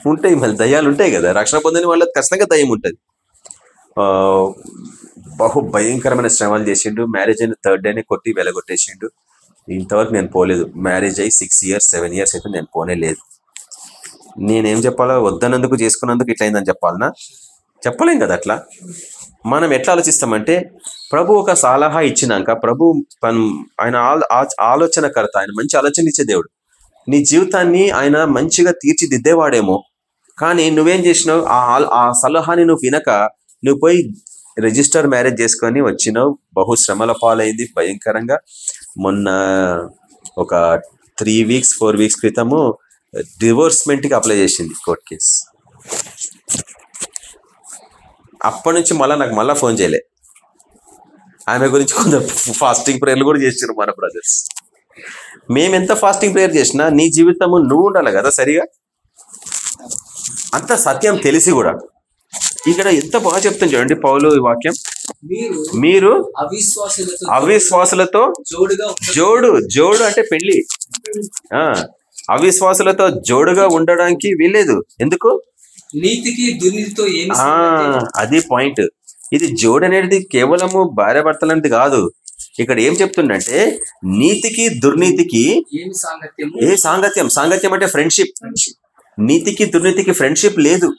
ఉంటాయి మళ్ళీ దయ్యాలు ఉంటాయి కదా. రక్షణ పొందని వాళ్ళకి ఖచ్చితంగా దయ్యం ఉంటుంది. బహు భయంకరమైన శ్రమలు చేసిండు. మ్యారేజ్ అయిన థర్డ్ డేనే కొట్టి వెలగొట్టేసిండు. ఇంతవరకు నేను పోలేదు. మ్యారేజ్ అయ్యి సిక్స్ ఇయర్స్ సెవెన్ ఇయర్స్ అయితే నేను పోనే లేదు. నేనేం చెప్పాలో? వద్దనందుకు చేసుకున్నందుకు ఇట్లయిందని చెప్పాలనా? చెప్పలేం కదా అట్లా? మనం ఎట్లా ఆలోచిస్తామంటే ప్రభు ఒక సలహా ఇచ్చినాక ప్రభు ఆయన ఆలో- ఆ- ఆలోచనకర్త ఆయన మంచి ఆలోచన ఇచ్చే దేవుడు. నీ జీవితాన్ని ఆయన మంచిగా తీర్చిదిద్దేవాడేమో. కానీ నువ్వేం చేసినావు? ఆ ఆ సలహాని నువ్వు వినక నువ్వు పోయి రిజిస్టర్ మ్యారేజ్ చేసుకొని వచ్చినావు. బహు శ్రమల పాలైంది భయంకరంగా. మొన్న ఒక త్రీ వీక్స్ ఫోర్ వీక్స్ క్రితము డివోర్స్మెంట్కి అప్లై చేసింది కోర్ట్ కేసు అప్పటి నుంచి మళ్ళీ నాకు మళ్ళీ ఫోన్ చేయలే. ఆమె గురించి కొంత ఫాస్టింగ్ ప్రేయర్లు కూడా చేసారు మన బ్రదర్స్ మేము ఎంత ఫాస్టింగ్ ప్రేయర్ చేసినా నీ జీవితము నువ్వు ఉండాలి కదా సరిగా? అంత సత్యం తెలిసి కూడా. ఇక్కడ ఎంత బాగా చెప్తాను చూడండి పౌలు ఈ వాక్యం. మీరు అవిశ్వాసులతో. జోడు జోడు అంటే పెళ్ళి ఆ అవిశ్వాసులతో జోడుగా ఉండడానికి వీల్లేదు. ఎందుకు? నీతికి దుర్నీతితో అది పాయింట్ ఇది జోడు అనేది కేవలము భార్య భర్తలనేది కాదు. ఇక్కడ ఏం చెప్తుండంటే నీతికి దుర్నీతికి ఏ సాంగత్యం? సాంగత్యం అంటే ఫ్రెండ్షిప్ నీతికి దుర్నీతికి ఫ్రెండ్షిప్ లేదు.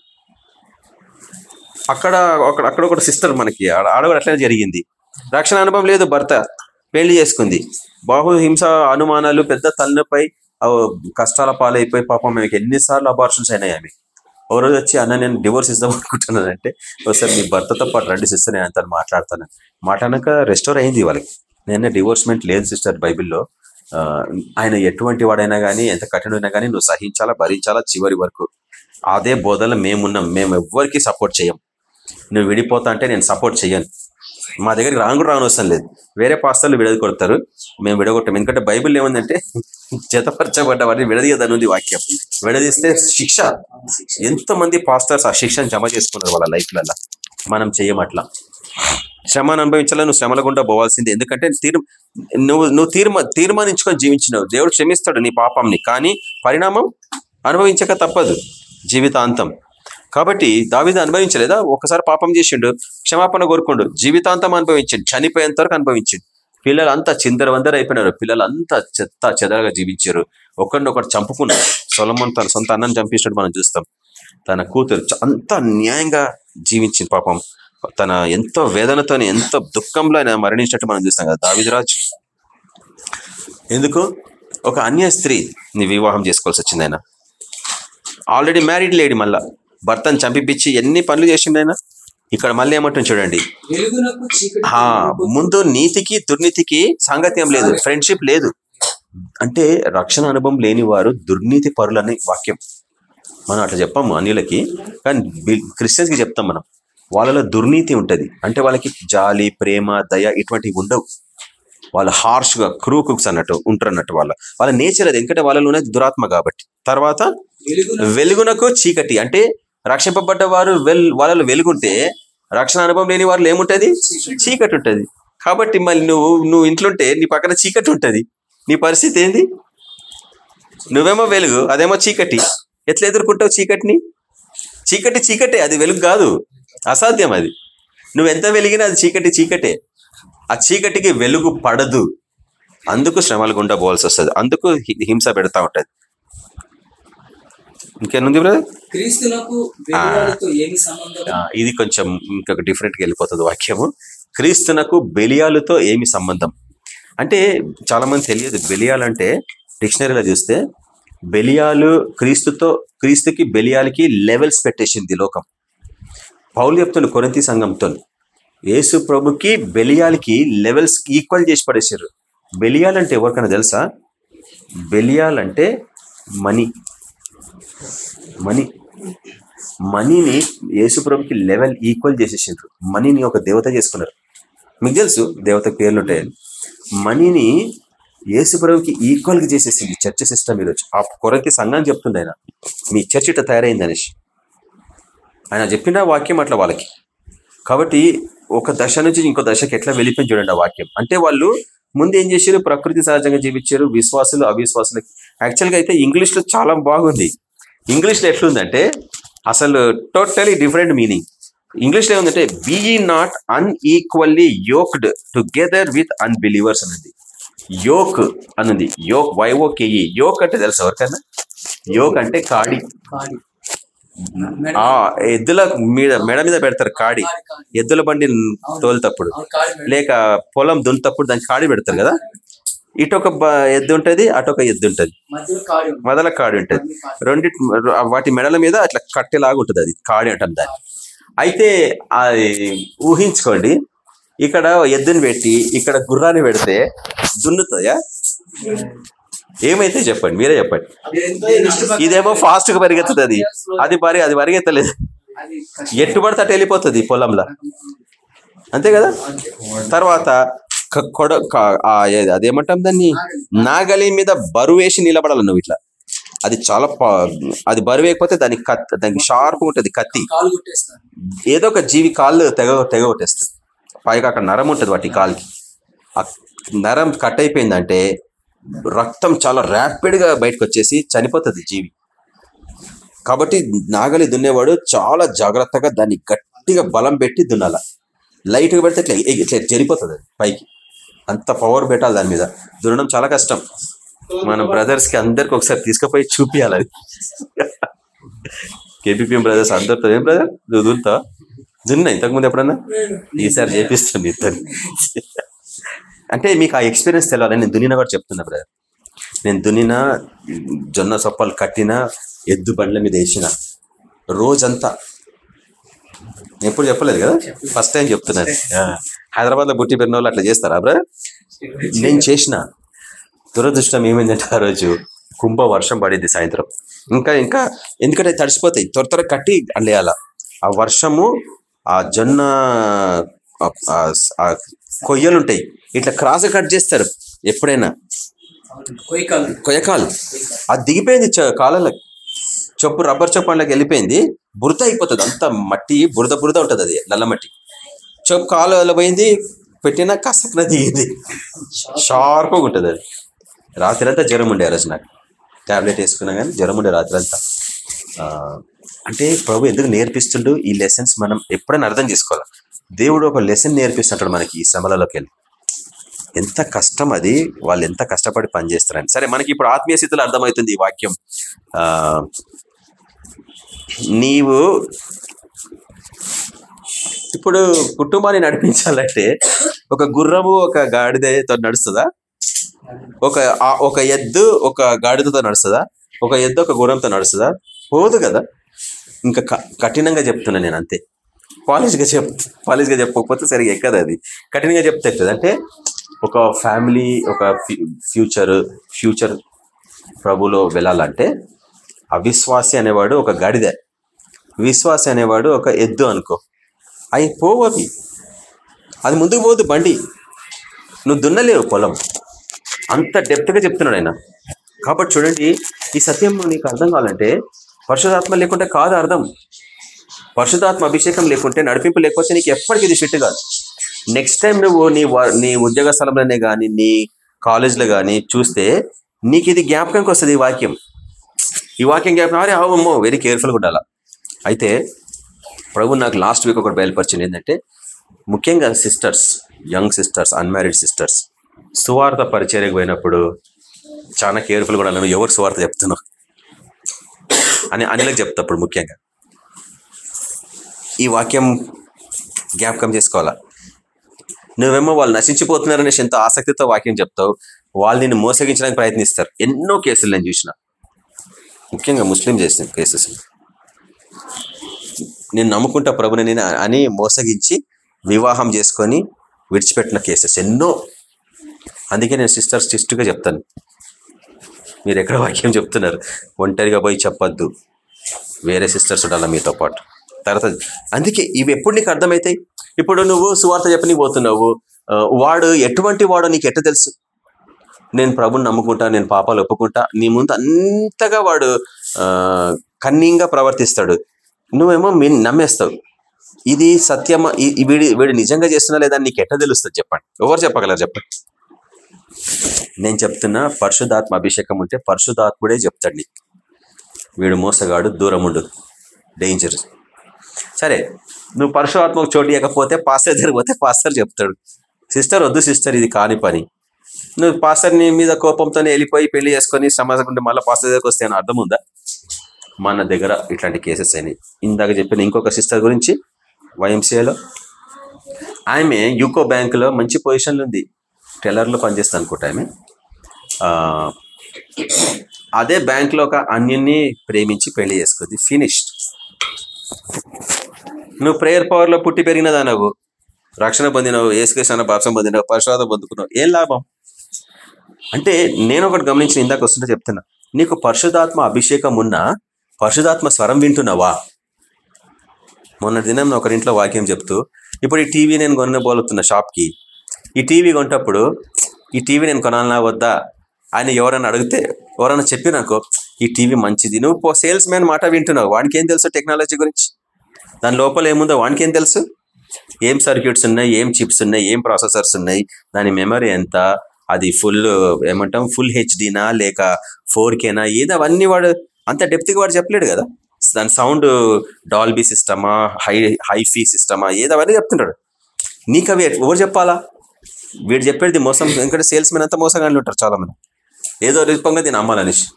అక్కడ అక్కడ అక్కడ ఒక సిస్టర్ మనకి ఆడ కూడా అట్లనే జరిగింది. రక్షణ అనుభవం లేదు భర్త పెళ్ళి చేసుకుంది. బాహు హింస అనుమానాలు పెద్ద తలనొప్పై కష్టాల పాలైపోయి పాపం ఆమెకి ఎన్నిసార్లు అబార్షన్స్ అయినాయి ఆమె ఒక రోజు వచ్చి అన్న నేను డివోర్స్ ఇద్దాం అనుకుంటున్నానంటే ఒకసారి మీ భర్తతో పాటు రండి సిస్టర్ నేను తను మాట్లాడతాను. మాట్లాడాక రెస్టోర్ అయింది వాళ్ళకి నేను డివోర్స్మెంట్ లేదు సిస్టర్ బైబిల్లో. ఆయన ఎటువంటి వాడైనా కానీ ఎంత కఠినైనా కానీ నువ్వు సహించాలా భరించాలా చివరి వరకు. అదే బోధనలో మేమున్నాం. మేము ఎవ్వరికి సపోర్ట్ చేయం. నువ్వు విడిపోతా అంటే నేను సపోర్ట్ చేయను మా దగ్గరికి రాను కూడా రానవసరం లేదు. వేరే పాస్తాలు విడగొడతారు మేము విడగొట్టాం. ఎందుకంటే బైబిల్ ఏముందంటే జతపరచబడ్డ వాటిని విడదీయదని ఉంది వాక్యం. విడదీస్తే శిక్ష. ఎంతమంది పాస్టర్స్ ఆ శిక్షను జమ చేసుకున్నారు వాళ్ళ లైఫ్లలో మనం చేయమట్లా. శ్రమను అనుభవించాలని నువ్వు శ్రమల గుండా పోవాల్సింది. ఎందుకంటే తీర్ నువ్వు నువ్వు తీర్మా తీర్మానించుకొని జీవించినావు. దేవుడు క్షమిస్తాడు నీ పాపంని. కానీ పరిణామం అనుభవించక తప్పదు. జీవితాంతం. కాబట్టి దావిద అనుభవించలేదా? ఒకసారి పాపం చేసిండు క్షమాపణ కోరుకుండు జీవితాంతం అనుభవించిండు చనిపోయేంత వరకు అనుభవించిండు. పిల్లలు అంతా చిందర వందర అయిపోయినారు. పిల్లలు అంతా చెత్త చెదరగా జీవించారు. ఒకరినొకరు చంపుకున్నారు. సొలమన్ తన సొంత అన్నం చంపించినట్టు మనం చూస్తాం. తన కూతురు అంత న్యాయంగా జీవించింది పాపం. తన ఎంతో వేదనతో ఎంతో దుఃఖంలో ఆయన మరణించినట్టు మనం చూస్తాం కదా దావిదరాజు ఎందుకు? ఒక అన్య స్త్రీని వివాహం చేసుకోవాల్సి వచ్చింది ఆయన. ఆల్రెడీ మ్యారీడ్ లేడీ మళ్ళా. భర్తను చంపిపించి ఎన్ని పనులు చేసిండు ఆయన? ఇక్కడ మళ్ళీ ఏమంటుంది చూడండి. ముందు నీతికి దుర్నీతికి సాంగత్యం లేదు. ఫ్రెండ్షిప్ లేదు. అంటే రక్షణ అనుభవం లేని వారు దుర్నీతి పరులని వాక్యం. మనం అట్లా చెప్పాము అన్యులకి. కానీ క్రిస్టియన్స్కి చెప్తాం మనం. వాళ్ళలో దుర్నీతి ఉంటది. అంటే వాళ్ళకి జాలి ప్రేమ దయ ఇటువంటివి ఉండవు. వాళ్ళు హార్ష్గా క్రూ కుక్స్ అన్నట్టు ఉంటారు అన్నట్టు వాళ్ళ. వాళ్ళ నేచర్ అది. ఎందుకంటే వాళ్ళలోనే దురాత్మ కాబట్టి. తర్వాత వెలుగున వెలుగునకు చీకటి. అంటే రక్షింపబడ్డ వారు వెల్ వాళ్ళలో వెలుగుంటే రక్షణ అనుభవం లేని వారు ఏముంటుంది? చీకటి ఉంటుంది. కాబట్టి మళ్ళీ నువ్వు నువ్వు ఇంట్లోంటే నీ పక్కన చీకటి ఉంటుంది. నీ పరిస్థితి ఏంది? నువ్వేమో వెలుగు అదేమో చీకటి. ఎట్లా ఎదుర్కొంటావు చీకటిని? చీకటి చీకటే అది వెలుగు కాదు. అసాధ్యం అది. నువ్వు ఎంత వెలిగినా అది చీకటి చీకటే. ఆ చీకటికి వెలుగు పడదు. అందుకు శ్రమలు గుండా పోవాల్సి వస్తుంది. అందుకు హింస పెడతా ఉంటుంది. ఇంకేముంది బ్రదర్? ఏమి సంబంధం ఇది కొంచెం ఇంకొక డిఫరెంట్గా వెళ్ళిపోతుంది వాక్యము. క్రీస్తునకు బెలియాలతో ఏమి సంబంధం? అంటే చాలా మంది తెలియదు బెలియాలు అంటే డిక్షనరీలో చూస్తే బెలియాలు క్రీస్తుతో క్రీస్తుకి బెలియాలకి లెవెల్స్ పెట్టేసింది లోకం. పౌలు చెప్తున్న కొరంతి సంఘంతో యేసు ప్రభుకి బెలియాలకి లెవెల్స్ ఈక్వల్ చేసి పడేసారు బెలియాల్ అంటే ఎవరికైనా తెలుసా? బెలియాల్ అంటే మనీ. మనీ మనీని యేసుప్రభుకి లెవెల్ ఈక్వల్ చేసేసిండ్రు. మనీని ఒక దేవత చేసుకున్నారు. మీకు తెలుసు దేవత పేర్లు ఉంటాయని మనీని యేసుప్రభుకి ఈక్వల్గా చేసేసింది చర్చ సిస్టమ్ ఈరోజు. ఆ కొరకి సంఘాన్ని చెప్తుంది ఆయన. మీ చర్చ ఇట్లా తయారైంది అనేసి. ఆయన చెప్పిన వాక్యం అట్లా వాళ్ళకి. కాబట్టి ఒక దశ నుంచి ఇంకో దశకి ఎట్లా వెళ్ళిపోయి చూడండి ఆ వాక్యం. అంటే వాళ్ళు ముందు ఏం చేశారు? ప్రకృతి సహజంగా జీవించారు. విశ్వాసులు అవిశ్వాసులకి యాక్చువల్గా అయితే ఇంగ్లీష్లో చాలా బాగుంది. ఇంగ్లీష్లో ఎట్లుందంటే అసలు టోటలీ డిఫరెంట్ మీనింగ్. ఇంగ్లీష్లో ఏముందంటే be not unequally yoked together with unbelievers అన్నది. యోక్ అన్నది. Yoke Y O K E yoke అంటే తెలుసు ఎవరికన్నా? యోక్ అంటే కాడి. ఆ ఎద్దుల మీద మెడ మీద పెడతారు కాడి. ఎద్దుల బండి తోలుతప్పుడు. లేక పొలం దున్నుతప్పుడు దానికి కాడి పెడతారు కదా? ఇటు ఒక బ- ఎద్దు ఉంటది అటు ఒక ఎద్దు ఉంటది. మొదల కాడి ఉంటది. రెండి వాటి మెడల మీద అట్లా కట్టెలాగా ఉంటుంది అది కాడి అంటాం దాన్ని. అయితే అది ఊహించుకోండి ఇక్కడ ఎద్దుని పెట్టి ఇక్కడ గుర్రాన్ని పెడితే దున్నుతుందా ఏమైతే చెప్పండి మీరే చెప్పండి. ఇదేమో ఫాస్ట్గా పరిగెత్తుతుంది. అది అది మరి అది పరిగెత్తలేదు. అది ఎట్టు పడితే అటు వెళ్ళిపోతుంది పొలంలో. అంతే కదా? తర్వాత కొడ అదేమంటాం దాన్ని? నాగలి మీద బరువు వేసి నిలబడాలి నువ్వు ఇట్లా. అది చాలా అది బరువు వేయకపోతే దానికి కత్తి దానికి షార్ప్ ఉంటుంది కత్తి. ఏదో ఒక జీవి కాళ్ళు తెగ తెగ కొట్టేస్తుంది. పైగా అక్కడ నరం ఉంటుంది వాటి కాలుకి. ఆ నరం కట్ అయిపోయిందంటే రక్తం చాలా ర్యాపిడ్గా బయటకు వచ్చేసి చనిపోతుంది జీవి. కాబట్టి నాగలి దున్నేవాడు చాలా జాగ్రత్తగా దాన్ని గట్టిగా బలం పెట్టి దున్నాల. లైట్గా పెడితే ఇట్లా ఇట్లా జరిపోతుంది అది పైకి. అంత పవర్ పెట్టాలి దాని మీద. దున్నడం చాలా కష్టం. మన బ్రదర్స్కి అందరికి ఒకసారి తీసుకుపోయి చూపియాలి అది. కేపీపీఎం బ్రదర్స్ అందరితో. ఏం బ్రదర్ నువ్వు దున్నుతావా దున్నా ఇంతకుముందు ఎప్పుడన్నా? ఈసారి చేపిస్తుంది ఇద్దరు అంటే మీకు ఆ ఎక్స్పీరియన్స్ తెలియాలి నేను దున్నిన కూడా చెప్తున్నా బ్రదర్ నేను దున్నిన జొన్న సొప్పలు కట్టిన ఎద్దు బండ్ల మీద వేసిన రోజంతా ఎప్పుడు చెప్పలేదు కదా? ఫస్ట్ టైం చెప్తున్నాను హైదరాబాద్లో బుట్టి పెరిగిన వాళ్ళు అట్లా చేస్తారా బ్రదర్? నేను చేసిన. దురదృష్టం ఏమైందంటే ఆ రోజు కుంభ వర్షం పడింది సాయంత్రం. ఇంకా ఇంకా ఎందుకంటే తడిసిపోతాయి. త్వర త్వర కట్టి అండేయాల ఆ వర్షము ఆ జొన్న కొయ్యలు ఉంటాయి ఇట్లా క్రాస్ కట్ చేస్తారు ఎప్పుడైనా. కొయ్యి కాలు కొయ్యకాలు అది దిగిపోయింది కాలంలో చెప్పు రబ్బర్ చెప్పు అందులోకి వెళ్ళిపోయింది. బురద అయిపోతుంది. అంత మట్టి బురద బురద ఉంటుంది అది నల్ల మట్టి. చెప్పు కాలు వెళ్ళిపోయింది పెట్టినా కసకన దిగింది షార్ప్గా ఉంటుంది అది. రాత్రి అంతా జ్వరం ఉండే రోజు నాకు. టాబ్లెట్ వేసుకున్నా కానీ జ్వరం ఉండే రాత్రి అంతా. అంటే ప్రభు ఎందుకు నేర్పిస్తుండు? ఈ లెసన్స్ మనం ఎప్పుడైనా అర్థం చేసుకోవాలి? దేవుడు ఒక లెసన్ నేర్పిస్తుంటాడు మనకి ఈ శ్రమలలోకి వెళ్ళి. ఎంత కష్టం అది వాళ్ళు ఎంత కష్టపడి పనిచేస్తారని. సరే మనకి ఇప్పుడు ఆత్మీయ స్థితిలో అర్థమవుతుంది ఈ వాక్యం. నీవు ఇప్పుడు కుటుంబాన్ని నడిపించాలంటే ఒక గుర్రము ఒక గాడిదతో నడుస్తుందా? ఒక ఒక ఎద్దు ఒక గాడిదతో నడుస్తుందా? ఒక ఎద్దు ఒక గుర్రంతో నడుస్తుందా? పోదు కదా. ఇంకా క- కఠినంగా చెప్తున్నా నేను అంతే. పాలిష్గా చెప్ పాలిష్గా చెప్పకపోతే సరిగా ఎక్కదు అది. కఠినంగా చెప్తే అంటే ఒక ఫ్యామిలీ ఒక ఫ్యూచర్ ఫ్యూచర్ ప్రభులో వెళ్ళాలంటే అవిశ్వాసి అనేవాడు ఒక గాడిద. విశ్వాసి అనేవాడు ఒక ఎద్దు అనుకో. అవి పోవవి. అది ముందుకు పోదు బండి. నువ్వు దున్నలేవు పొలం. అంత డెప్త్గా చెప్తున్నాడు ఆయన. కాబట్టి చూడండి ఈ సత్యం నీకు అర్థం కావాలంటే పరిశుధాత్మ లేకుంటే కాదు అర్థం. పరిశుధాత్మ అభిషేకం లేకుంటే నడిపింపు లేకపోతే నీకు ఎప్పటికీ ఇది ఫిట్ కాదు. నెక్స్ట్ టైం నువ్వు నీ వ- నీ ఉద్యోగ స్థలంలోనే కానీ నీ కాలేజ్లో కానీ చూస్తే నీకు ఇది జ్ఞాపకంకి వస్తుంది ఈ వాక్యం. ఈ వాక్యం జ్ఞాపకం అరే అమ్మో వెరీ కేర్ఫుల్గా ఉండాలా? అయితే ప్రభు నాకు లాస్ట్ వీక్ ఒకటి బయలుపరిచింది ఏంటంటే ముఖ్యంగా sisters young sisters unmarried sisters సువార్త పరిచర్యకు పోయినప్పుడు చాలా కేర్ఫుల్ కూడా నువ్వు ఎవరు సువార్త చెప్తున్నావు అని అనిలకు చెప్తాప్పుడు ముఖ్యంగా. ఈ వాక్యం జ్ఞాపకం చేసుకోవాలా? నువ్వేమో వాళ్ళు నశించిపోతున్నారనేసి ఎంతో ఆసక్తితో వాక్యం చెప్తావు. వాళ్ళు నిన్ను మోసగించడానికి ప్రయత్నిస్తారు. ఎన్నో కేసులు నేను చూసిన. ముఖ్యంగా ముస్లిం చేసిన కేసెస్. నేను నమ్ముకుంటా ప్రభుని నేను అని మోసగించి వివాహం చేసుకొని విడిచిపెట్టిన కేసెస్ ఎన్నో. అందుకే నేను సిస్టర్స్ స్ట్రిక్ట్గా చెప్తాను. మీరు ఎక్కడ వాక్యం చెప్తున్నారు? ఒంటరిగా పోయి చెప్పొద్దు. వేరే సిస్టర్స్ ఉండాలి మీతో పాటు? తర్వాత అందుకే ఇవి ఎప్పుడు నీకు అర్థమవుతాయి ఇప్పుడు నువ్వు సువార్త చెప్పని పోతున్నావు. వాడు ఎటువంటి వాడో నీకు ఎట్ట తెలుసు? నేను ప్రభుని నమ్ముకుంటా నేను పాపాలు ఒప్పుకుంటా నీ ముందు అంతగా వాడు కన్నీంగా కన్నింగా ప్రవర్తిస్తాడు. నువ్వేమో మీ నమ్మేస్తావు. ఇది సత్యమా? వీడి వీడు నిజంగా చేస్తున్నా లేదా నీకు ఎట్లా తెలుస్తుంది చెప్పండి. ఎవరు చెప్పగలరు చెప్పండి. నేను చెప్తున్నా పరిశుధాత్మ అభిషేకం ఉంటే పరిశుధాత్ముడే చెప్తాడు నీకు. వీడు మోసగాడు దూరం ఉండు. డేంజర్ సరే నువ్వు పరశురాత్మకు చోటు ఇవ్వకపోతే పాస్టర్ జరిగిపోతే పాస్టర్ చెప్తాడు. సిస్టర్ వద్దు సిస్టర్ ఇది కాని పని. నువ్వు పాస్టర్ నీ మీద కోపంతోనే వెళ్ళిపోయి పెళ్ళి చేసుకొని సమాజం ఉంటే మళ్ళీ పాస్టర్ దగ్గరకు వస్తే అని అర్థం ఉందా? మన దగ్గర ఇట్లాంటి కేసెస్ అయినాయి. ఇందాక చెప్పిన ఇంకొక సిస్టర్ గురించి వైఎంసీఏలో ఆమె యూకో బ్యాంకులో మంచి పొజిషన్లు ఉంది. టెలర్లో పనిచేస్తాను అనుకుంటా ఆమె. అదే బ్యాంకులో ఒక అన్యున్ని ప్రేమించి పెళ్ళి చేసుకుంది. ఫినిష్డ్ నువ్వు ప్రేయర్ పవర్లో పుట్టి పెరిగినదా నువ్వు? రక్షణ పొందినవు ఏసుకృష్ణ బాప్సం పొందినవు పరిశోధన పొందుకున్నావు. ఏం లాభం? అంటే నేను ఒకటి గమనించిన ఇందాక వస్తుంటే చెప్తున్నా. నీకు పరిశుధాత్మ అభిషేకం ఉన్నా పరిశుధాత్మ స్వరం వింటున్నావా? మొన్న దినం ఒకరింట్లో వాక్యం చెప్తూ ఇప్పుడు ఈ టీవీ నేను కొనబోతున్నా షాప్కి ఈ టీవీ కొంటప్పుడు ఈ టీవీ నేను కొనాలన్నా వద్దా? ఆయన ఎవరైనా అడిగితే ఎవరైనా చెప్పినాకో ఈ టీవీ మంచిది నువ్వు సేల్స్ మ్యాన్ మాట వింటున్నావు వానికి ఏం తెలుసు టెక్నాలజీ గురించి? దాని లోపల ఏముందో వానికి ఏం తెలుసు? ఏం సర్క్యూట్స్ ఉన్నాయి ఏం చిప్స్ ఉన్నాయి ఏం ప్రాసెసర్స్ ఉన్నాయి దాని మెమరీ ఎంత అది ఫుల్ ఏమంటాం ఫుల్ హెచ్డీనా లేక ఫోర్ కేనా ఏదో అవన్నీ వాడు అంత డెప్త్గా వాడు చెప్పలేడు కదా. దాని సౌండ్ డాల్బీ సిస్టమా హై హైఫీ సిస్టమా ఏదో అవన్నీ చెప్తుంటాడు. నీకు అవి ఎవరు చెప్పాలా? వీడు చెప్పేది మోసం ఎందుకంటే సేల్స్ మెన్ అంతా మోసగాళ్ళు ఉంటారు చాలా మంది ఏదో రూపంగా దీన్ని అమ్మాలనేసి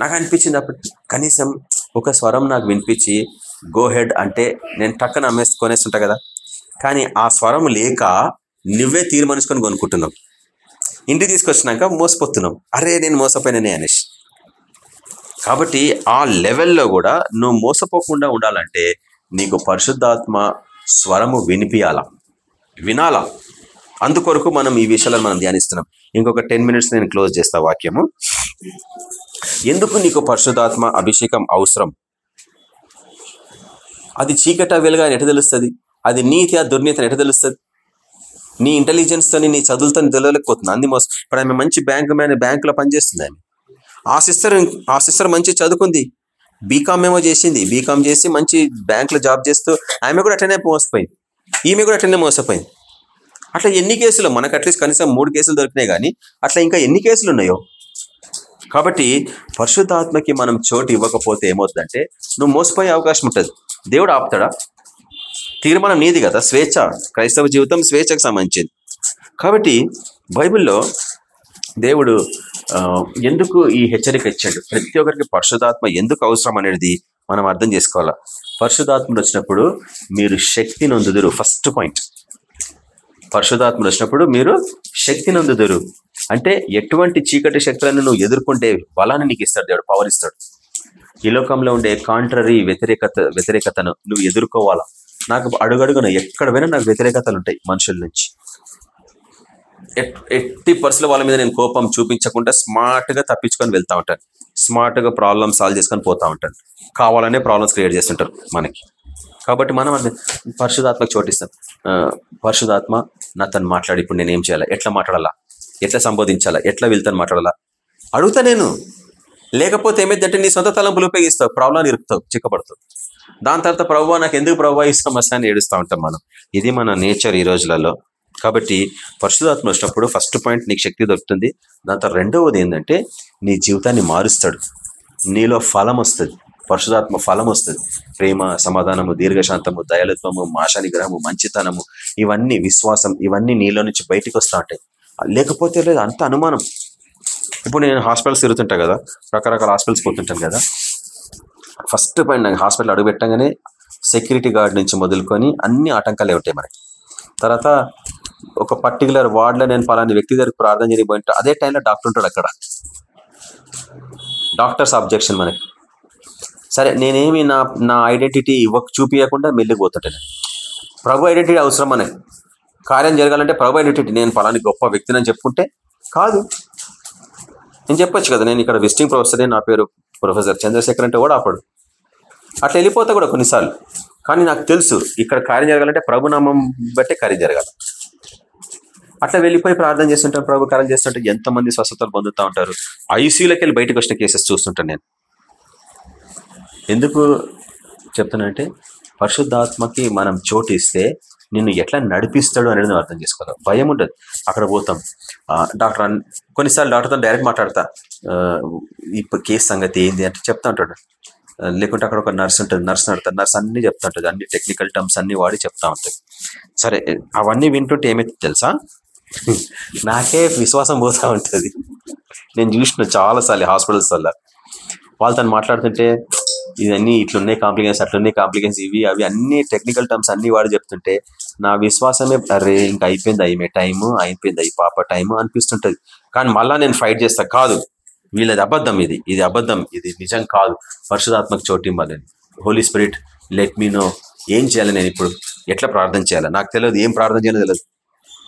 నాకు అనిపించింది అప్పుడు కనీసం ఒక స్వరం నాకు వినిపించి గో హెడ్ అంటే నేను టక్కన అమ్మేసి కొనేస్తుంటా కదా. కానీ ఆ స్వరం లేక నువ్వే తీర్మానించుకొని కొనుక్కుంటున్నావు. ఇంటికి తీసుకొచ్చినాక మోసపోతున్నావు. అరే నేను మోసపోయిననే అనేసి. కాబట్టి ఆ లెవెల్లో కూడా నువ్వు మోసపోకుండా ఉండాలంటే నీకు పరిశుద్ధాత్మ స్వరము వినిపియాల? వినాలా? అందుకొరకు మనం ఈ విషయాలను మనం ధ్యానిస్తున్నాం. ఇంకొక టెన్ మినిట్స్ నేను క్లోజ్ చేస్తా వాక్యము. ఎందుకు నీకు పరిశుద్ధాత్మ అభిషేకం అవసరం? అది చీకట వెలుగా ఎట తెలుస్తుంది? అది నీతి ఆ దుర్నీతిని ఎట తెలుస్తుంది? నీ ఇంటెలిజెన్స్ తోని నీ చదువులతో తెలియలేకపోతుంది అంది మోసం ఇప్పుడు ఆమె మంచి బ్యాంకు మ్యాన్ బ్యాంకులో పనిచేస్తుంది ఆమె. ఆ సిస్టర్ ఆ సిస్టర్ మంచి చదువుకుంది. బీకామ్ ఏమో చేసింది. బీకామ్ చేసి మంచి బ్యాంక్లో జాబ్ చేస్తూ ఆమె కూడా అట్లనే మోసపోయింది. ఈమె కూడా అట్లనే మోసపోయింది. అట్లా ఎన్ని కేసులు? మనకు అట్లీస్ట్ కనీసం మూడు కేసులు దొరికినాయి కానీ అట్లా ఇంకా ఎన్ని కేసులు ఉన్నాయో? కాబట్టి పరిశుద్ధాత్మకి మనం చోటు ఇవ్వకపోతే ఏమవుతుందంటే నువ్వు మోసపోయే అవకాశం ఉంటుంది. దేవుడు ఆపుతాడా? తీర్మానం నీది కదా. స్వేచ్ఛ. క్రైస్తవ జీవితం స్వేచ్ఛకు సంబంధించింది. కాబట్టి బైబిల్లో దేవుడు ఎందుకు ఈ హెచ్చరిక ఇచ్చాడు? ప్రతి ఒక్కరికి పరిశుధాత్మ ఎందుకు అవసరం అనేది మనం అర్థం చేసుకోవాలా? పరిశుధాత్మలు వచ్చినప్పుడు మీరు శక్తి నొందుదురు. ఫస్ట్ పాయింట్ పరిశుధాత్మలు వచ్చినప్పుడు మీరు శక్తి నొందుదురు. అంటే ఎటువంటి చీకటి శక్తులను నువ్వు ఎదుర్కొంటే బలాన్ని నీకు ఇస్తాడు దేవుడు పవర్ ఇస్తాడు. ఈ లోకంలో ఉండే కాంట్రరీ వ్యతిరేకత వ్యతిరేకతను నువ్వు ఎదుర్కోవాలా? నాకు అడుగడుగున ఎక్కడ పోయినా నాకు వ్యతిరేకతలు ఉంటాయి మనుషుల నుంచి. ఎట్టి పరిస్థితుల వాళ్ళ మీద నేను కోపం చూపించకుండా స్మార్ట్గా తప్పించుకొని వెళ్తా ఉంటాను. స్మార్ట్గా ప్రాబ్లమ్ సాల్వ్ చేసుకొని పోతా ఉంటాను. కావాలనే ప్రాబ్లమ్స్ క్రియేట్ చేస్తుంటారు మనకి. కాబట్టి మనం అది పరిశుధాత్మకు చోటిస్తాం పరిశుధాత్మ నా తను మాట్లాడి ఇప్పుడు నేను ఏం చేయాలా? ఎట్లా మాట్లాడాలా? ఎట్లా సంబోధించాలా? ఎట్లా వెళ్తాను మాట్లాడాలా? అడుగుతా నేను. లేకపోతే ఏమైందంటే నీ సొంత తలంపులు ఉపయోగిస్తావు ప్రాబ్లం ఇరుకుతావు చిక్కపడతావు. దాని తర్వాత ప్రభావ నాకు ఎందుకు ప్రభావ ఇస్తాం అని ఏడుస్తూ ఉంటాం మనం? ఇది మన నేచర్ ఈ రోజులలో. కాబట్టి పరిశుధాత్మ వచ్చినప్పుడు ఫస్ట్ పాయింట్ నీకు శక్తి దొరుకుతుంది. దాని తర్వాత రెండవది ఏంటంటే నీ జీవితాన్ని మారుస్తాడు. నీలో ఫలం వస్తుంది. పరిశుధాత్మ ఫలం వస్తుంది. ప్రేమ సమాధానము దీర్ఘశాంతము దయాలత్వము మాషానిగ్రహము మంచితనము ఇవన్నీ విశ్వాసం ఇవన్నీ నీలో నుంచి బయటకు వస్తూ ఉంటాయి. లేకపోతే లేదు అంత అనుమానం. ఇప్పుడు నేను హాస్పిటల్స్ తిరుగుతుంటా కదా రకరకాల హాస్పిటల్స్ పోతుంటాను కదా. ఫస్ట్ పాయింట్ నాకు హాస్పిటల్ అడుగు పెట్టగానే సెక్యూరిటీ గార్డ్ నుంచి మొదలుకొని అన్ని ఆటంకాలే ఉంటాయి మనకి. తర్వాత ఒక పర్టికులర్ వార్డ్లో నేను పలాని వ్యక్తి దగ్గరికి ప్రార్థన చేయని అదే టైంలో డాక్టర్ ఉంటాడు అక్కడ. డాక్టర్స్ అబ్జెక్షన్ మనకి. సరే నేనేమి నా నా ఐడెంటిటీ ఇవ్వక చూపించకుండా మెల్లిపోతుంటాను ప్రభు ఐడెంటిటీ అవసరం మనకి కార్యం జరగాలంటే ప్రభు ఐడెంటిటీ నేను పలాని గొప్ప వ్యక్తిని అని చెప్పుకుంటే కాదు. నేను చెప్పొచ్చు కదా నేను ఇక్కడ విజిటింగ్ ప్రొఫెసరే నా పేరు ప్రొఫెసర్ చంద్రశేఖర్ అంటే కూడా అప్పుడు. అట్లా వెళ్ళిపోతా కూడా కొన్నిసార్లు. కానీ నాకు తెలుసు ఇక్కడ కార్యం జరగాలంటే ప్రభునామం బట్టే కార్యం జరగాలి. అట్లా వెళ్ళిపోయి ప్రార్థన చేస్తుంటారు ప్రభు కార్యం చేస్తుంటే ఎంతమంది స్వస్థతలు పొందుతూ ఉంటారు. ఐసీయూలోకి వెళ్ళి బయటకు వచ్చిన కేసెస్ చూస్తుంటాను నేను. ఎందుకు చెప్తానంటే పరిశుద్ధాత్మకి మనం చోటు ఇస్తే నిన్ను ఎట్లా నడిపిస్తాడు అనేది నువ్వు అర్థం చేసుకోవాలి. భయం ఉండదు. అక్కడ పోతాం. ఆ, డాక్టర్ కొన్నిసార్లు డాక్టర్తో డైరెక్ట్ మాట్లాడతా. ఇప్పుడు కేసు సంగతి ఏంది అంటే చెప్తా ఉంటాడు. లేకుంటే అక్కడ ఒక నర్స్ ఉంటుంది నర్స్ నడుతుంది నర్స్ అన్ని చెప్తా ఉంటుంది. అన్ని టెక్నికల్ టర్మ్స్ అన్ని వాడి చెప్తా ఉంటుంది. సరే అవన్నీ వింటుంటే ఏమైతే తెలుసా? నాకే విశ్వాసం పోతా ఉంటుంది. నేను చూసిన చాలాసార్లు హాస్పిటల్స్ వల్ల. తను మాట్లాడుతుంటే ఇవన్నీ ఇట్లున్నాయి కాంప్లికేషన్స్ అట్లున్నాయి కాంప్లికేషన్స్ ఇవి అవి అన్ని టెక్నికల్ టర్మ్స్ అన్ని వాడు చెప్తుంటే నా విశ్వాసమే అరే ఇంకా అయిపోయింది అయిమే టైము అయిపోయింది అయ్యి పాప టైము అనిపిస్తుంటది. కానీ మళ్ళా నేను ఫైట్ చేస్తా కాదు. వీళ్ళది అబద్ధం ఇది ఇది అబద్ధం ఇది నిజం కాదు. పరిశుధాత్మక చోటు ఇవ్వాలని holy spirit let me know ఏం చేయాలి నేను ఇప్పుడు? ఎట్లా ప్రార్థన చేయాలి? నాకు తెలియదు ఏం ప్రార్థన చేయాలో తెలియదు.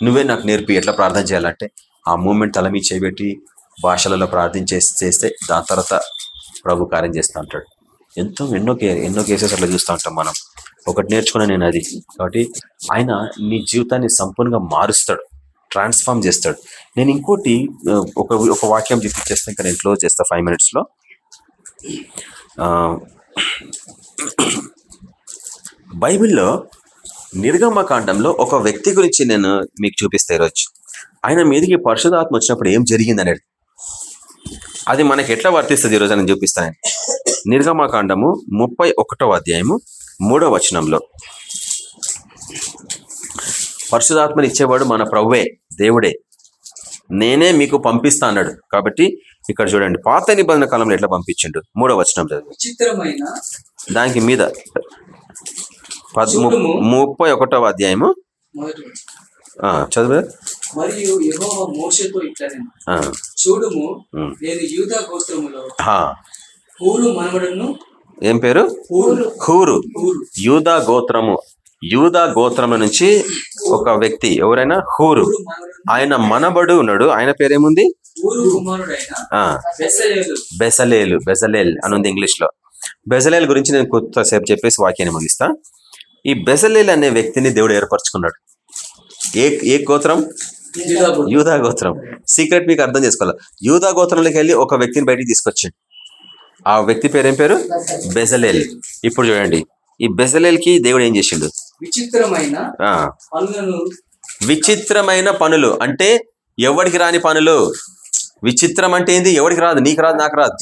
నువ్వే నాకు నేర్పి ఎట్లా ప్రార్థన చేయాలంటే ఆ మూమెంట్ తల మీద చేయబెట్టి భాషలలో ప్రార్థించే చేస్తే దాని తర్వాత ప్రభు కార్యం చేస్తూ ఉంటాడు. ఎంతో ఎన్నో కే ఎన్నో కేసెస్ అట్లా చూస్తూ ఉంటాం మనం. ఒకటి నేర్చుకున్నా నేను అది. కాబట్టి ఆయన నీ జీవితాన్ని సంపూర్ణంగా మారుస్తాడు. ట్రాన్స్ఫార్మ్ చేస్తాడు. నేను ఇంకోటి ఒక ఒక వాక్యం చూపించేస్తే ఇంకా నేను క్లోజ్ చేస్తా ఫైవ్ మినిట్స్లో బైబిల్లో నిర్గమకాండంలో ఒక వ్యక్తి గురించి నేను మీకు చూపిస్తే ఈరోజు. ఆయన మీదకి పరిశుధాత్మ వచ్చినప్పుడు ఏం జరిగింది అనేది అది మనకి ఎట్లా వర్తిస్తుంది ఈరోజు నేను చూపిస్తాను. నిర్గమకాండము ముప్పై ఒకటో అధ్యాయము మూడో వచనంలో. పరిశుధాత్మని ఇచ్చేవాడు మన ప్రభువే దేవుడే. నేనే మీకు పంపిస్తా అన్నాడు. కాబట్టి ఇక్కడ చూడండి పాత నిబంధన కాలంలో ఎట్లా పంపించిండు? మూడో వచనం చదువు. దానికి మీద. ముప్పై ఒకటవ అధ్యాయము. చదువు మరియు యెహోవా మోషతో ఇట్లనే ఆ, చూడుము. నేను యూదా గోత్రములో మనవడను. ఏం పేరు? హూరు యూదా గోత్రము. యూదా గోత్రం నుంచి ఒక వ్యక్తి ఎవరైనా? హూరు. ఆయన మనబడు ఉన్నాడు. ఆయన పేరేముంది? బెసలేలు. బెసలేలు అని ఉంది ఇంగ్లీష్లో బెసలేల్ గురించి నేను కొద్దిసేపు చెప్పేసి వాక్యాన్ని ముగిస్తా. ఈ బెసలేల్ అనే వ్యక్తిని దేవుడు ఏర్పరచుకున్నాడు. ఏ ఏ గోత్రం? యూదా గోత్రం. సీక్రెట్ మీకు అర్థం చేసుకోవాలి? యూదా గోత్రంలోకి వెళ్ళి ఒక వ్యక్తిని బయటికి తీసుకొచ్చిండు. ఆ వ్యక్తి పేరు ఏం పేరు? బెజలేల్ ఇప్పుడు చూడండి. ఈ బెజలేల్కి దేవుడు ఏం చేసిండు? విచిత్రమైన విచిత్రమైన పనులు. అంటే ఎవడికి రాని పనులు? విచిత్రం అంటే ఏంది? ఎవడికి రాదు? నీకు రాదు నాకు రాదు.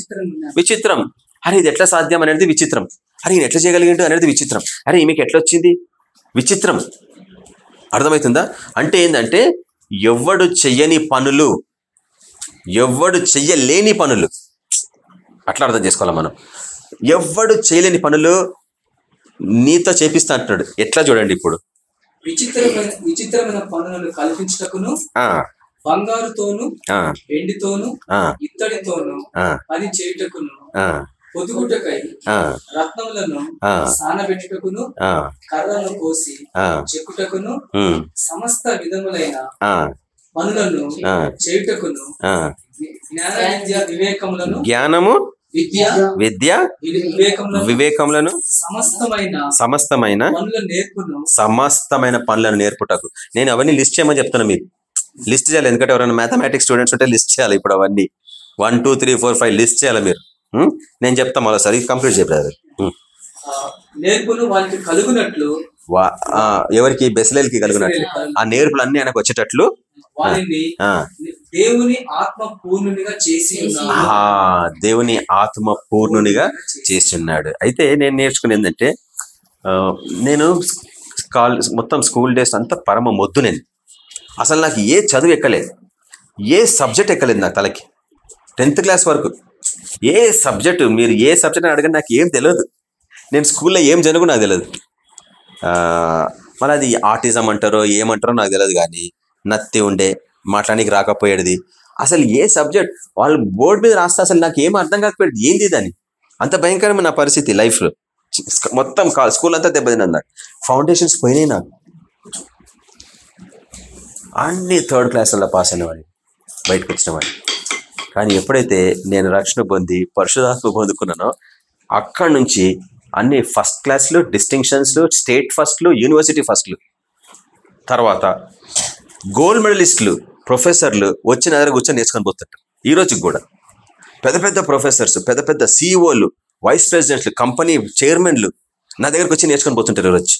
విచిత్రం. అరే ఇది ఎట్లా సాధ్యం అనేది విచిత్రం. అరే ఈయన ఎట్లా చేయగలిగిండు అనేది విచిత్రం. అరే ఈమెకి ఎట్లా వచ్చింది విచిత్రం. అర్థమవుతుందా అంటే ఏంటంటే ఎవ్వడు చెయ్యని పనులు ఎవ్వడు చెయ్యలేని పనులు. అట్లా అర్థం చేసుకోవాలి మనం? ఎవ్వడు చేయలేని పనులు నీతో చేపిస్తా అంటున్నాడు. ఎట్లా చూడండి ఇప్పుడు? విచిత్రమైన విచిత్రమైన పనులను కల్పించుటకును బంగారుతోను ఆ. ఇత్తడితోను పని చేయుటకును. రత్నములను. సానబెట్టుటకును కర్రను కోసి చెక్కుటకును సమస్త విధములైన ఆ. పనులను ఆ. చేయుటకును ఆ. జ్ఞాన విద్య వివేకములను జ్ఞానము విద్య విద్య వివేకములను సమస్తమైన సమస్తమైన సమస్తమైన పనులను నేర్పుటకు. నేను అవన్నీ లిస్ట్ చేయమని చెప్తున్నా మీకు. లిస్ట్ చేయాలి. ఎందుకంటే ఎవరైనా మ్యాథమెటిక్స్ స్టూడెంట్స్ ఉంటే లిస్ట్ చేయాలి ఇప్పుడు అవన్నీ. One two three four five list చేయాలి మీరు? నేను చెప్తా మళ్ళీ సరే కంప్లీట్ వారికి కలుగునట్లు ఎవరికి? బెసలేల్కి కలిగినట్లు. ఆ నేర్పులు అన్ని ఆయనకు వచ్చేటట్లు. దేవుని ఆత్మ పూర్ణునిగా చేసి దేవుని ఆత్మ పూర్ణునిగా చేస్తున్నాడు. అయితే నేను నేర్చుకుని ఏంటంటే నేను కాల్ మొత్తం స్కూల్ డేస్ అంతా పరమ మొద్దు నేను అసలు నాకు ఏ చదువు ఎక్కలేదు. ఏ సబ్జెక్ట్ ఎక్కలేదు నాకు తలకి. టెన్త్ క్లాస్ వరకు. ఏ సబ్జెక్ట్ మీరు ఏ సబ్జెక్ట్ అడగండి నాకు ఏం తెలియదు. నేను స్కూల్లో ఏం జరుగు నాకు తెలియదు. మళ్ళీ అది ఆర్టిజం అంటారో ఏమంటారో నాకు తెలియదు కానీ నత్తి ఉండే మాట్లాడానికి రాకపోయేది. అసలు ఏ సబ్జెక్ట్? వాళ్ళు బోర్డు మీద రాస్తే అసలు నాకు ఏం అర్థం కాకపోయేది. ఏంది దాన్ని అంత భయంకరమైన నా పరిస్థితి లైఫ్లో మొత్తం స్కూల్ అంతా దెబ్బతిన్నది నాకు. ఫౌండేషన్స్ పోయినాయి నాకు. అన్ని థర్డ్ క్లాసుల్లో పాస్ అయినవాడిని బయటకు వచ్చినవాడిని కానీ ఎప్పుడైతే నేను రక్షణ పొంది పరిశుధాత్మ పొందుకున్నానో అక్కడి నుంచి అన్ని ఫస్ట్ క్లాస్లు డిస్టింక్షన్స్లు స్టేట్ ఫస్ట్లు యూనివర్సిటీ ఫస్ట్లు. తర్వాత గోల్డ్ మెడలిస్టులు ప్రొఫెసర్లు వచ్చి నా దగ్గర కూర్చొని నేర్చుకొని పోతుంటారు. ఈ రోజుకి కూడా. పెద్ద పెద్ద ప్రొఫెసర్స్ పెద్ద పెద్ద సీఈఓలు వైస్ ప్రెసిడెంట్లు కంపెనీ చైర్మన్లు నా దగ్గరకు వచ్చి నేర్చుకొని పోతుంటారు ఈరోజు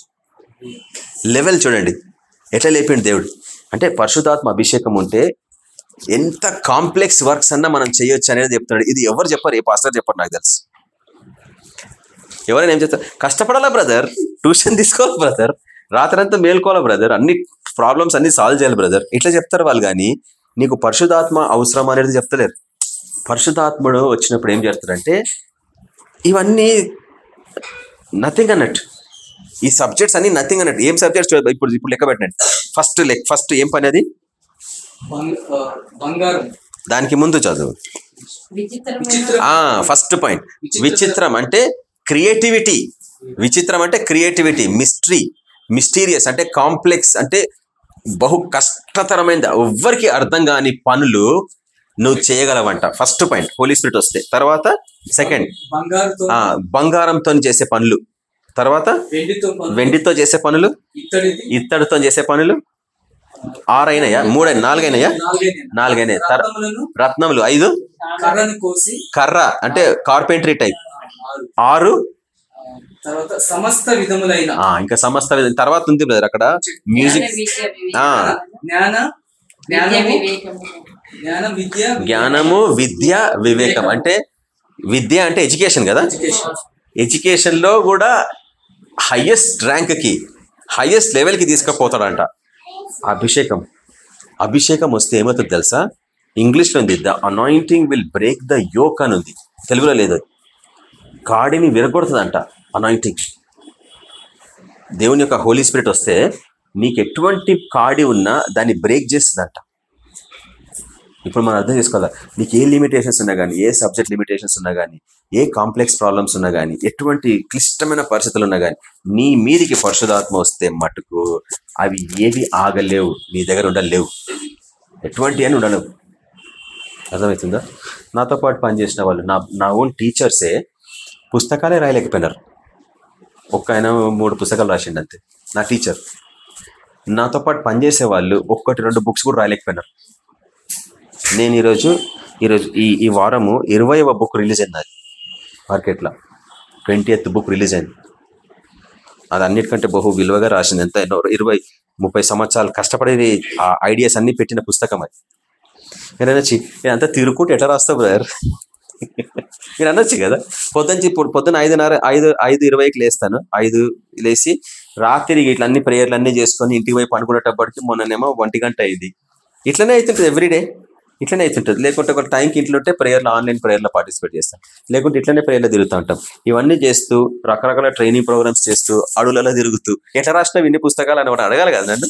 లెవెల్ చూడండి. ఎట్లా లేపిండు దేవుడు? అంటే పరిశుధాత్మ అభిషేకం ఉంటే ఎంత కాంప్లెక్స్ వర్క్స్ అన్నా మనం చేయొచ్చు అనేది చెప్తున్నాడు. ఇది ఎవరు చెప్పారు? ఏ పాస్టర్ చెప్పారు నాకు తెలుసు. ఎవరైనా ఏం చెప్తారు కష్టపడాలా బ్రదర్? ట్యూషన్ తీసుకోవాలి బ్రదర్? రాత్రంతా మేల్కోవాలా బ్రదర్? అన్ని ప్రాబ్లమ్స్ అన్ని సాల్వ్ చేయాలి బ్రదర్. ఇట్లా చెప్తారు వాళ్ళు కానీ నీకు పరిశుధాత్మ అవసరం అనేది చెప్తలేరు. పరిశుధాత్ముడు వచ్చినప్పుడు ఏం చేస్తారంటే ఇవన్నీ నథింగ్ అన్నట్టు. ఈ సబ్జెక్ట్స్ అన్ని నథింగ్ అన్నట్టు. ఏం సబ్జెక్ట్స్ ఇప్పుడు ఇప్పుడు లెక్క పెట్టండి. ఫస్ట్ లెక్ ఫస్ట్ ఏం పని అది? బంగారం. దానికి ముందు చదువు. విచిత్ర. ఆ ఫస్ట్ పాయింట్ విచిత్రం. అంటే క్రియేటివిటీ విచిత్రం అంటే క్రియేటివిటీ మిస్టరీ మిస్టీరియస్ అంటే కాంప్లెక్స్ అంటే బహు కష్టతరమైన ఎవ్వరికి అర్థం కాని పనులు నువ్వు చేయగలవంట. ఫస్ట్ పాయింట్ హోలీ స్పిరిట్ వస్తే. తర్వాత సెకండ్ బంగారుతో చేసే పనులు. తర్వాత వెండితో పనులు, వెండితో చేసే పనులు? ఇత్తడితో చేసే పనులు? ఆరైనయా? మూడైన నాలుగైనయా? నాలుగైన నాలుగైనాయి? తర్- రత్నములను రత్నములు. ఐదు? కర్ర అంటే కార్పెంటరీ టైప్ ఆరు. సమస్త విధములైన ఇంకా సమస్త విధ- తర్వాత ఉంది బ్రదర్ అక్కడ. మ్యూజిక్ ఆ. జ్ఞాన విద్య జ్ఞానము విద్య జ్ఞానము విద్య వివేకం అంటే విద్య అంటే ఎడ్యుకేషన్ కదా? ఎడ్యుకేషన్. ఎడ్యుకేషన్లో కూడా హైయెస్ట్ ర్యాంక్కి హైయెస్ట్ లెవెల్కి తీసుకుపోతాడంట. అభిషేకం. అభిషేకం వస్తే ఏమవుతుంది తెలుసా? ఇంగ్లీష్లో ఉంది the anointing will break the yoke అని ఉంది. తెలుగులో లేదు కాడిని విరగొడుతుందంట అనాయింటింగ్ దేవుని యొక్క హోలీ స్పిరిట్ వస్తే నీకు ఎటువంటి కాడి ఉన్నా దాన్ని బ్రేక్ చేస్తుందంట. ఇప్పుడు మనం అర్థం చేసుకోవాలి? నీకు ఏ లిమిటేషన్స్ ఉన్నా కానీ ఏ సబ్జెక్ట్ లిమిటేషన్స్ ఉన్నా కానీ ఏ కాంప్లెక్స్ ప్రాబ్లమ్స్ ఉన్నా కానీ ఎటువంటి క్లిష్టమైన పరిస్థితులు ఉన్నా కానీ నీ మీదికి పరిశుధాత్మ వస్తే మటుకు అవి ఏవి ఆగలేవు నీ దగ్గర ఉండలేవు. ఎటువంటి అని ఉండలేవు. అర్థమవుతుందా? నాతో పాటు పనిచేసిన వాళ్ళు నా నా ఓన్ టీచర్సే పుస్తకాలే రాయలేకపోయినారు. ఒక్క ఆయన మూడు పుస్తకాలు రాసిండు అంతే నా టీచర్ నాతో పాటు పనిచేసే వాళ్ళు ఒక్కటి రెండు బుక్స్ కూడా రాయలేకపోయినారు. నేను ఈరోజు ఈరోజు ఈ ఈ వారము ఇరవైవ బుక్ రిలీజ్ అయింది మార్కెట్లో ట్వంటీ ఎత్ బుక్ రిలీజ్ అయింది. అది అన్నిటికంటే బహు విలువగా రాసింది. ఎంత? ఎన్నో? ఇరవై ముప్పై సంవత్సరాలు కష్టపడేది ఆ ఐడియాస్ అన్ని పెట్టిన పుస్తకం అది. నేను అనొచ్చి నేను అంతా తిరుక్కుంటే ఎట్లా రాస్తావు బ్రదర్? నేను అనొచ్చు కదా? పొద్దున పొద్దున ఐదున్నర ఐదు ఐదు ఇరవైకి లేస్తాను. ఐదు లేచి రాత్రి ఇట్లా అన్ని ప్రేయర్లు అన్ని చేసుకొని ఇంటికి పోయి పండుకునేటప్పటికి మొన్ననేమో ఒంటి గంట అయింది. ఇట్లనే అవుతుంటుంది ఎవ్రీడే ఇట్లనే అవుతుంటుంది లేకుంటే ఒక టైంకి ఇంట్లో ఉంటే ప్రేయర్లు ఆన్లైన్ ప్రేయర్లో పార్టిసిపేట్ చేస్తాం లేకుంటే ఇట్లనే ప్రేయర్లో తిరుగుతూ ఉంటాం. ఇవన్నీ చేస్తూ రకరకాల ట్రైనింగ్ ప్రోగ్రామ్స్ చేస్తూ అడుగులలో తిరుగుతూ ఎట్లా రాసిన ఇన్ని పుస్తకాలు అని ఒకటి అడగాలి కదా నన్ను?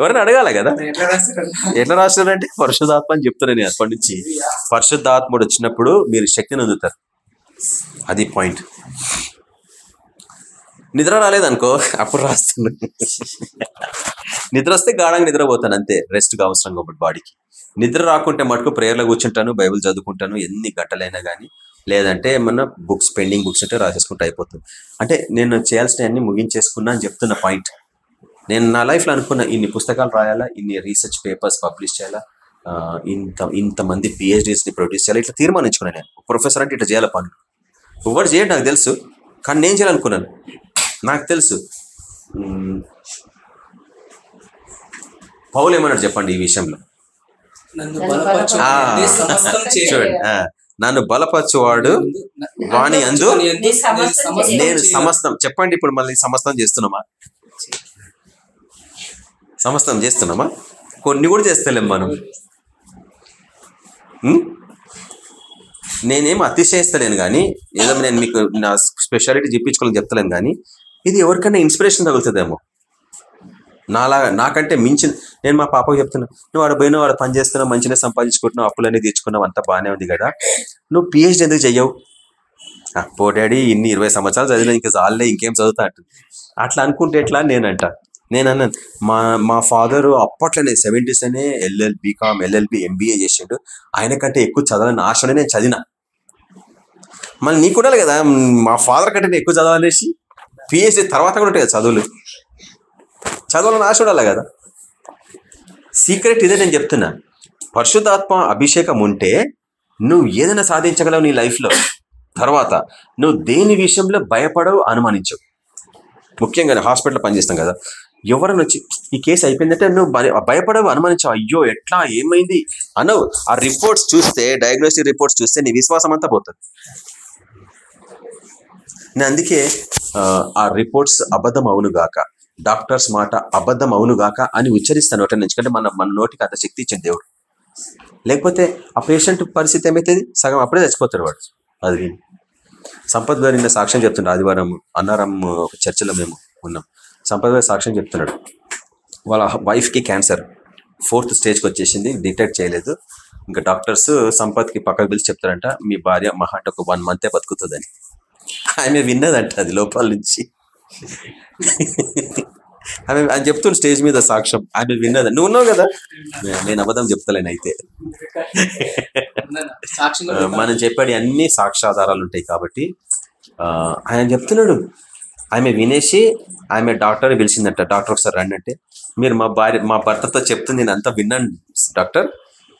ఎవరైనా అడగాలి కదా? ఎట్లా రాస్తారంటే పరిశుద్ధాత్మ అని చెప్తున్నాను నేను అప్పటి నుంచి. పరిశుద్ధాత్ముడు వచ్చినప్పుడు మీరు శక్తిని అందుతారు. అది పాయింట్ నిద్ర రాలేదనుకో అప్పుడు రాస్తున్నాను నిద్ర వస్తే గాఢంగా నిద్రపోతాను అంతే. రెస్ట్ అవసరం కాబట్టి బాడీకి. నిద్ర రాకుంటే మటుకు ప్రేయర్లో కూర్చుంటాను బైబిల్ చదువుకుంటాను ఎన్ని గంటలైనా కానీ లేదంటే ఏమన్నా బుక్స్ పెండింగ్ బుక్స్ ఉంటే రాసేసుకుంటే అయిపోతుంది. అంటే నేను చేయాల్సిన అన్ని ముగించేసుకున్నా అని చెప్తున్న పాయింట్. నేను నా లైఫ్లో అనుకున్న ఇన్ని పుస్తకాలు రాయాలా ఇన్ని రీసెర్చ్ పేపర్స్ పబ్లిష్ చేయాలా ఇంత ఇంతమంది పిహెచ్డీస్ని ప్రొడ్యూస్ చేయాలి ఇట్లా తీర్మానించుకున్నాను నేను. ప్రొఫెసర్ అంటే ఇట్లా చేయాలి పనులు. ఎవరు చేయండి నాకు తెలుసు కానీ నేను చేయాలనుకున్నాను. నాకు తెలుసు. పౌలు ఏమన్నాడు చెప్పండి ఈ విషయంలో? చూడండి. ఆ, నన్ను బలపరచువాడు వాణి అందు. నేను. సమస్తం చెప్పండి ఇప్పుడు మళ్ళీ సమస్తం చేస్తున్నామా? సమస్తం చేస్తున్నామా? కొన్ని కూడా చేస్తలేం మనం? నేనేం అతిశయిస్తలేను కానీ ఏదో నేను మీకు నా స్పెషాలిటీ చెప్పించుకోవాలని చెప్తలేను కానీ ఇది ఎవరికైనా ఇన్స్పిరేషన్ తగులుతుందేమో. నాలా నాకంటే మించిన నేను మా పాపకు చెప్తున్నా నువ్వు వాడు పోయినా వాడు పని చేస్తున్నావు మంచిగా సంపాదించుకుంటున్నావు అప్పులన్నీ తీర్చుకున్నావు అంతా బాగానే ఉంది కదా. నువ్వు పిహెచ్డీ ఎందుకు చెయ్యవు? పో డాడీ ఇన్ని ఇరవై సంవత్సరాలు చదివినా ఇంకా చాలే ఇంకేం చదువుతా? అంటుంది. అట్లా అనుకుంటే ఎట్లా? నేనంట. నేను అన్నాను మా మా ఫాదర్ అప్పట్లోనే సెవెంటీస్ అనే ఎల్ఎల్ బీకామ్ ఎల్ఎల్బి ఎంబీఏ చేసిండు. ఆయన కంటే ఎక్కువ చదవాలని ఆశనే నేను చదివిన. మళ్ళీ నీకు ఉండాలి కదా మా ఫాదర్ కంటే నేను ఎక్కువ చదవాలనేసి. పిహెచ్డి తర్వాత కూడా ఉంటాయి కదా చదువులు. చదువులను ఆశ ఉండాలి కదా. సీక్రెట్ ఇదే నేను చెప్తున్నా. పరిశుద్ధాత్మ అభిషేకం ఉంటే నువ్వు ఏదైనా సాధించగలవు నీ లైఫ్లో. తర్వాత నువ్వు దేని విషయంలో భయపడవు అనుమానించవు. ముఖ్యంగా హాస్పిటల్లో పనిచేస్తాం కదా. ఎవరైనా వచ్చి ఈ కేసు అయిపోయిందంటే నువ్వు భయపడవు అనుమానించావు. అయ్యో ఎట్లా ఏమైంది? అనవు. ఆ రిపోర్ట్స్ చూస్తే డయాగ్నోస్టిక్ రిపోర్ట్స్ చూస్తే నీ విశ్వాసం అంతా పోతుంది. నేను అందుకే ఆ, రిపోర్ట్స్ అబద్ధం అవును గాక డాక్టర్స్ మాట అబద్ధం అవును గాక అని ఉచ్చరిస్తాను ఒకటి ఎందుకంటే మన మన నోటికి అంత శక్తి ఇచ్చిన దేవుడు. లేకపోతే ఆ పేషెంట్ పరిస్థితి ఏమవుతుంది సగం అప్పుడే చచ్చిపోతాడు వాడు. అది సంపద్ సంపత్ గారు నిన్న సాక్ష్యం చెప్తున్నాడు ఆదివారం అన్నారం ఒక చర్చిలో మేము ఉన్నాం. సంపత్ గారు సాక్ష్యం చెప్తున్నాడు వాళ్ళ వైఫ్కి క్యాన్సర్ ఫోర్త్ స్టేజ్కి వచ్చేసింది డిటెక్ట్ చేయలేదు. ఇంకా డాక్టర్స్ సంపత్కి పక్కకు పిలిచి చెప్తారంట మీ భార్య మహా ఒక వన్ మంతే బతుకుతుందని. ఆమె విన్నదంట అది లోపల నుంచి. ఆమె అని చెప్తున్న స్టేజ్ మీద సాక్ష్యం. ఆమె విన్నది. నువ్వు ఉన్నావు కదా? నేను అబద్ధం చెప్తలేను అయితే. మనం చెప్పాడు అన్ని సాక్ష్యాధారాలు ఉంటాయి కాబట్టి ఆయన చెప్తున్నాడు. ఆమె వినేసి ఆమె డాక్టర్ పిలిచిందంట. డాక్టర్ ఒకసారి రండి అంటే మీరు మా భార్య మా భర్తతో చెప్తుంది నేను అంతా విన్నాను డాక్టర్.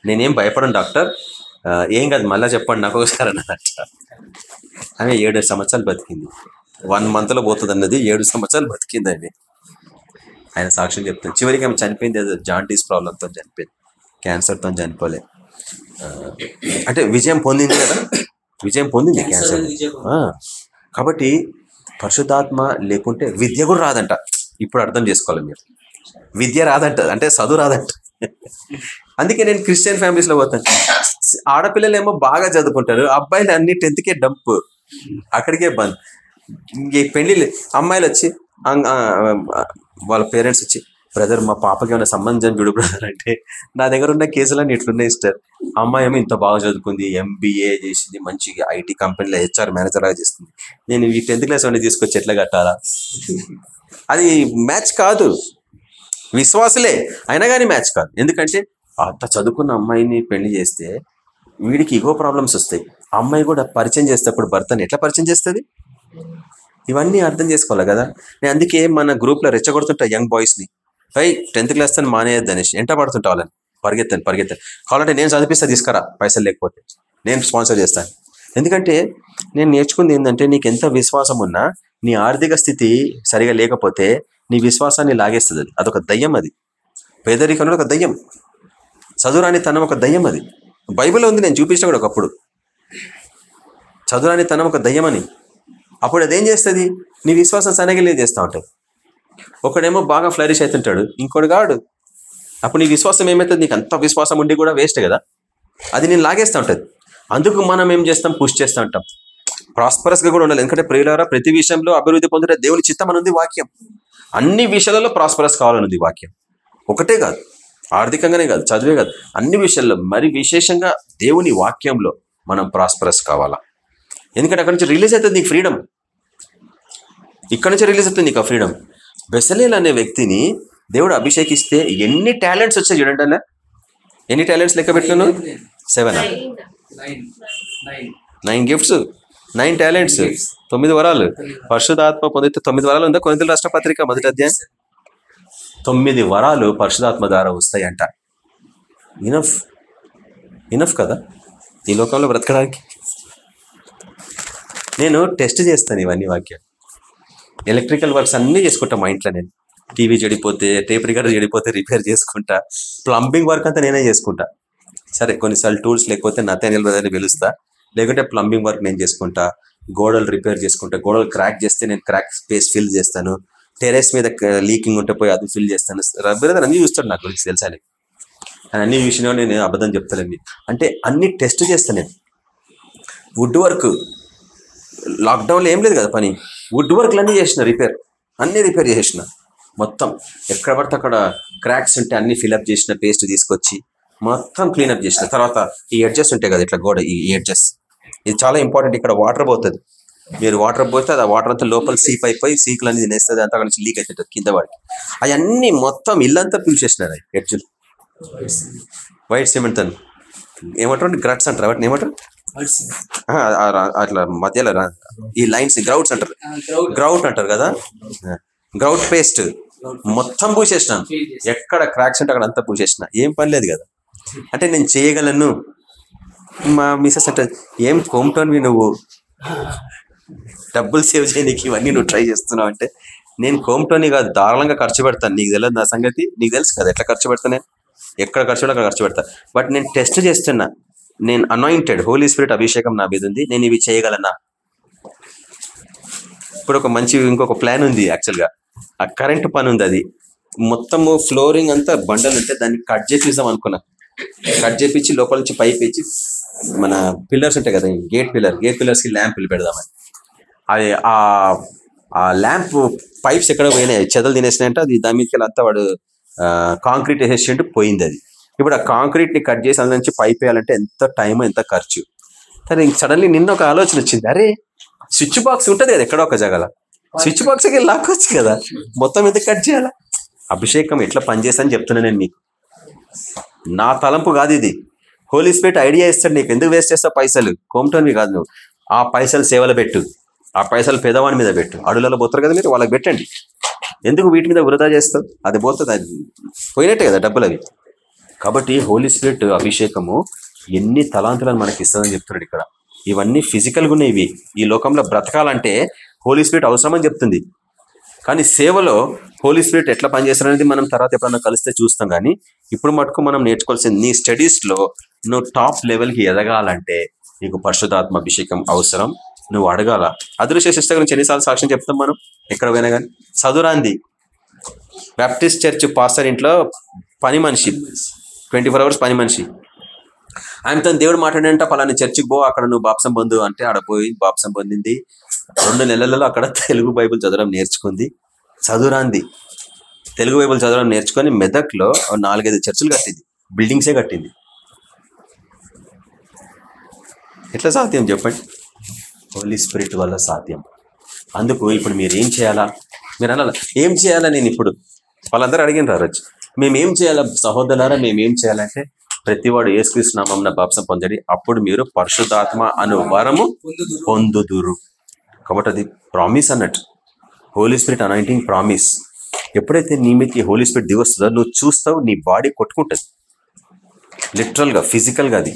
నేనేం భయపడను డాక్టర్. ఏం కాదు మళ్ళీ చెప్పండి నాకు ఒకసారి అన్నదట. ఆమె ఏడు సంవత్సరాలు బతికింది. వన్ మంత్లో పోతుంది అన్నది ఏడు సంవత్సరాలు బతికింది ఆమె ఆయన సాక్ష్యం చెప్తాను చివరికి ఆమె చనిపోయింది. ఏదో జాంటీస్ ప్రాబ్లంతో చనిపోయింది. క్యాన్సర్తో చనిపోలే. అంటే విజయం పొందింది కదా? విజయం పొందింది క్యాన్సర్ కాబట్టి పరిశుద్ధాత్మ లేకుంటే విద్య కూడా రాదంట. ఇప్పుడు అర్థం చేసుకోవాలి మీరు. విద్య రాదంట. అంటే చదువు రాదంట. అందుకే నేను క్రిస్టియన్ ఫ్యామిలీస్లో పోతాను. ఆడపిల్లలు ఏమో బాగా చదువుకుంటారు. అబ్బాయిలు అన్ని టెన్త్కే డంప్ అక్కడికే బంద్. ఈ పెళ్ళి అమ్మాయిలు వచ్చి వాళ్ళ పేరెంట్స్ వచ్చి బ్రదర్ మా పాపకి ఏమైనా సంబంధం చూడు బ్రదర్ అంటే నా దగ్గర ఉన్న కేసులన్నీ ఇట్లున్నాయి సిస్టర్ అమ్మాయి ఏమో ఇంత బాగా చదువుకుంది ఎంబీఏ చేసింది మంచిగా ఐటీ కంపెనీలో హెచ్ఆర్ మేనేజర్ లాగా చేస్తుంది. నేను ఈ టెన్త్ క్లాస్ అన్నీ తీసుకొచ్చి ఎట్లా కట్టాలా? అది మ్యాచ్ కాదు. విశ్వాసులే. అయినా కానీ మ్యాచ్ కాదు. ఎందుకంటే అంత చదువుకున్న అమ్మాయిని పెళ్ళి చేస్తే వీడికి ఇగో ప్రాబ్లమ్స్ వస్తాయి. ఆ అమ్మాయి కూడా పరిచయం చేసేటప్పుడు భర్తని ఎట్లా పరిచయం చేస్తుంది? ఇవన్నీ అర్థం చేసుకోవాలి కదా. నేను అందుకే మన గ్రూప్లో రెచ్చగొడుతుంటా యంగ్ బాయ్స్ని పై టెన్త్ క్లాస్ తను మానేయద్దు అనేసి ఎంట పడుతుంటా వాళ్ళని. పరిగెత్తాను పరిగెత్తాను. కావాలంటే నేను చదివిస్తా తీసుకురా పైసలు లేకపోతే. నేను స్పాన్సర్ చేస్తాను. ఎందుకంటే నేను నేర్చుకుంది ఏంటంటే నీకు ఎంత విశ్వాసం ఉన్నా నీ ఆర్థిక స్థితి సరిగా లేకపోతే నీ విశ్వాసాన్ని లాగేస్తుంది అది. అదొక దయ్యం అది. పేదరికం ఒక దయ్యం. చదువురాని తనం ఒక దయ్యం అది. బైబిల్ ఉంది నేను చూపించిన కూడా ఒకప్పుడు. చదువురాని తనం ఒక దయ్యమని అప్పుడు అదేం చేస్తుంది? నీ విశ్వాసం సనగలే చేస్తూ ఉంటుంది. ఒకడేమో బాగా ఫ్లరిష్ అవుతుంటాడు ఇంకోటి కాడు. అప్పుడు నీ విశ్వాసం ఏమవుతుంది నీకు అంత విశ్వాసం ఉండి కూడా వేస్ట్ కదా. అది నేను లాగేస్తూ ఉంటుంది. అందుకు మనం ఏం చేస్తాం? పుష్ చేస్తూ ఉంటాం. ప్రాస్పరస్గా కూడా ఉండాలి. ఎందుకంటే ప్రియులారా ప్రతి విషయంలో అభివృద్ధి పొందుట దేవుని చిత్తం అనుంది ఉంది వాక్యం. అన్ని విషయాలలో ప్రాస్పరస్ కావాలనుంది వాక్యం. ఒకటే కాదు. ఆర్థికంగానే కాదు చదివే కాదు. అన్ని విషయాల్లో మరి విశేషంగా దేవుని వాక్యంలో మనం ప్రాస్పరస్ కావాలా? ఎందుకంటే అక్కడి నుంచి రిలీజ్ అవుతుంది నీకు ఫ్రీడమ్ ఇక్కడ నుంచి రిలీజ్ అవుతుంది నీకు ఆ ఫ్రీడమ్ బెసలేల్ అనే వ్యక్తిని దేవుడు అభిషేకిస్తే ఎన్ని టాలెంట్స్ వచ్చాయి చూడండి అన్న. ఎన్ని టాలెంట్స్ లెక్క పెట్టాను seven nine gifts nine talents తొమ్మిది వరాలు. పరిశుధాత్మ పొందితే తొమ్మిది వరాలు ఉందా? కొనితల రాష్ట్ర పత్రిక మొదటి అధ్యాయం? తొమ్మిది వరాలు పరిశుధాత్మ ద్వారా వస్తాయంట. ఇనఫ్ ఇనఫ్ కదా? ఈ లోకంలో బ్రతకడానికి? నేను టెస్ట్ చేస్తాను ఇవన్నీ వాక్యాలు. ఎలక్ట్రికల్ వర్క్స్ అన్నీ చేసుకుంటా మా ఇంట్లో నేను. టీవీ చెడిపోతే టేప్ రికార్డర్ చెడిపోతే రిపేర్ చేసుకుంటా. ప్లంబింగ్ వర్క్ అంతా నేనే చేసుకుంటా. సరే కొన్నిసార్లు టూల్స్ లేకపోతే నతేనియల్ బ్రదర్ని పిలుస్తా. లేకుంటే ప్లంబింగ్ వర్క్ నేను చేసుకుంటా. గోడలు రిపేర్ చేసుకుంటా. గోడలు క్రాక్ చేస్తే నేను క్రాక్ స్పేస్ ఫిల్ చేస్తాను. టెరెస్ మీద లీకింగ్ ఉంటే పోయి అది ఫిల్ చేస్తాను. బ్రదర్ అన్ని చూస్తాడు నాకు గురించి తెలుసా అన్ని విషయంలో నేను అబద్ధం చెప్తాను అంటే అన్ని టెస్ట్ చేస్తాను నేను. వుడ్ వర్క్ లాక్డౌన్లో ఏం లేదు కదా పని. వుడ్ వర్క్లు అన్నీ చేసిన రిపేర్. అన్నీ రిపేర్ చేసిన. మొత్తం ఎక్కడ పడితే అక్కడ క్రాక్స్ ఉంటే అన్ని ఫిల్అప్ చేసిన పేస్ట్ తీసుకొచ్చి మొత్తం క్లీనప్ చేసిన. తర్వాత ఈ ఎడ్జెస్ ఉంటాయి కదా ఇట్లా గోడ ఈ ఎడ్జెస్. ఇది చాలా ఇంపార్టెంట్ ఇక్కడ వాటర్ పోతుంది. మీరు వాటర్ పోతే అది ఆ వాటర్ అంతా లోపల సీప్ అయిపోయి సీకులు అన్ని తినేస్తుంది అంతా అక్కడ నుంచి లీక్ అవుతుంటుంది కింద వాడికి. అవన్నీ మొత్తం ఇల్లంతా పిలిచేసినారు ఎడ్జులు వైట్ సిమెంట్ తను ఏమంటారు గ్రట్స్ అంటారు వాటిని? ఏమంటారు? అట్లా మధ్యలో ఈ లైన్స్ గ్రౌట్స్ అంటారు. గ్రౌట్ అంటారు కదా? గ్రౌట్ పేస్ట్ మొత్తం పూసేసినాను. ఎక్కడ క్రాక్స్ ఉంటే అక్కడ అంతా పూసేసిన. ఏం పని లేదు కదా. అంటే నేను చేయగలను. మా మిసెస్ అంటే ఏం కోమటోన్వి నువ్వు? డబ్బులు సేవ్ చేయడానికి ఇవన్నీ నువ్వు ట్రై చేస్తున్నావు అంటే నేను కోమటోని కాదు దారుణంగా ఖర్చు పెడతాను. నీకు తెలియదు నా సంగతి? నీకు తెలుసు కదా ఎట్లా ఖర్చు పెడతా నేను? ఎక్కడ ఖర్చు పెడతా అక్కడ ఖర్చు పెడతా. బట్ నేను టెస్ట్ చేస్తున్నా. నేను అనాయింటెడ్ హోలీ స్పిరిట్ అభిషేకం నా మీద ఉంది. నేను ఇవి చేయగలనా? ఇప్పుడు ఒక మంచి ఇంకొక ప్లాన్ ఉంది యాక్చువల్గా ఆ కరెంట్ పని ఉంది అది. మొత్తము ఫ్లోరింగ్ అంతా బండలు ఉంటే దాన్ని కట్ చేపిద్దాం అనుకున్నా. కట్ చేపించి లోపల నుంచి పైప్ ఇచ్చి మన పిల్లర్స్ ఉంటాయి కదా గేట్ పిల్లర్ గేట్ పిల్లర్స్కి ల్యాంపులు పెడదామని. అది ఆ ల్యాంప్ పైప్స్ ఎక్కడ పోయినాయి? చెదలు తినేసినాయంటే. అది దాని మీదకి అంతా వాడు కాంక్రీట్ వేసేసింటే పోయింది అది. ఇప్పుడు ఆ కాంక్రీట్ని కట్ చేసి అందులో నుంచి పైప్ వేయాలంటే ఎంత టైం ఎంత ఖర్చు? సరే ఇంక సడన్లీ నిన్న ఒక ఆలోచన వచ్చింది. అరే స్విచ్ బాక్స్ ఉంటుంది కదా ఎక్కడో ఒక జగల. స్విచ్ బాక్స్కి లాక్కొచ్చు కదా. మొత్తం ఎందుకు కట్ చేయాలా? అభిషేకం ఎట్లా పనిచేస్తా చెప్తున్నా నేను మీకు. నా తలంపు కాదు ఇది. హోలీ స్పిరిట్ ఐడియా ఇస్తాడు నీకు. ఎందుకు వేస్ట్ చేస్తావు పైసలు? కోమటోన్వి కాదు నువ్వు. ఆ పైసలు సేవలు పెట్టు. ఆ పైసలు పెదవాని మీద పెట్టు. అడులలో పోతారు కదా మీరు వాళ్ళకి పెట్టండి. ఎందుకు వీటి మీద వృధా చేస్తారు? అది పోతుంది అది పోయినట్టే కదా డబ్బులు అవి. కాబట్టి హోలీ స్పిరిట్ అభిషేకము ఎన్ని తలాంతులను మనకి ఇస్తుందని చెప్తున్నాడు ఇక్కడ. ఇవన్నీ ఫిజికల్గా ఉన్నాయి ఇవి. ఈ లోకంలో బ్రతకాలంటే హోలీ స్పిరిట్ అవసరమని చెప్తుంది. కానీ సేవలో హోలీ స్పిరిట్ ఎట్లా పనిచేస్తారనేది మనం తర్వాత ఎప్పుడన్నా కలిస్తే చూస్తాం కానీ ఇప్పుడు మటుకు మనం నేర్చుకోవాల్సింది నీ స్టడీస్లో నువ్వు టాప్ లెవెల్కి ఎదగాలంటే నీకు పరిశుధాత్మ అభిషేకం అవసరం. నువ్వు అడగాల. అదృశ్య శిష్ట గురించి ఎన్నిసార్లు సాక్ష్యం చెప్తాం మనం? ఎక్కడ పోయినా కానీ చదువురాంది బ్యాప్టిస్ట్ చర్చ్ పాస్టర్ ఇంట్లో పని మనిషి. ట్వంటీ ఫోర్ అవర్స్ పని మనిషి. ఆయనతో దేవుడు మాట్లాడంట పలానా చర్చికి పో అక్కడ నువ్వు బాప్సం పొందు అంటే ఆడ పోయి బాప్సం పొందింది. రెండు నెలలలో అక్కడ తెలుగు బైబిల్ చదవడం నేర్చుకుంది. చదువురాంది తెలుగు బైబిల్ చదవడం నేర్చుకొని మెదక్లో నాలుగైదు చర్చిలు కట్టింది. బిల్డింగ్సే కట్టింది. ఎట్లా సాధ్యం చెప్పండి? హోలీ స్పిరిట్ వల్ల సాధ్యం. అందుకు ఇప్పుడు మీరు ఏం చేయాలా? మీరు అనాల ఏం చేయాలా నేను ఇప్పుడు? వాళ్ళందరూ అడిగిన రారచ్చు మేమేం చేయాలా సహోదరులారా? మేము ఏం చేయాలంటే ప్రతివాడు ఏసుకృష్ణామం బాప్సం పొందడి అప్పుడు మీరు పరిశుద్ధాత్మ అను వరము పొందుదురు. పొందుదురు కాబట్టి అది ప్రామిస్ అన్నట్టు. హోలీ స్పిరిట్ అనాయింటింగ్ ప్రామిస్ ఎప్పుడైతే నీ మీదకి హోలీ స్పిరిట్ దిగొస్తుందో నువ్వు చూస్తావు నీ బాడీ కొట్టుకుంటుంది. లిటరల్గా ఫిజికల్గా అది.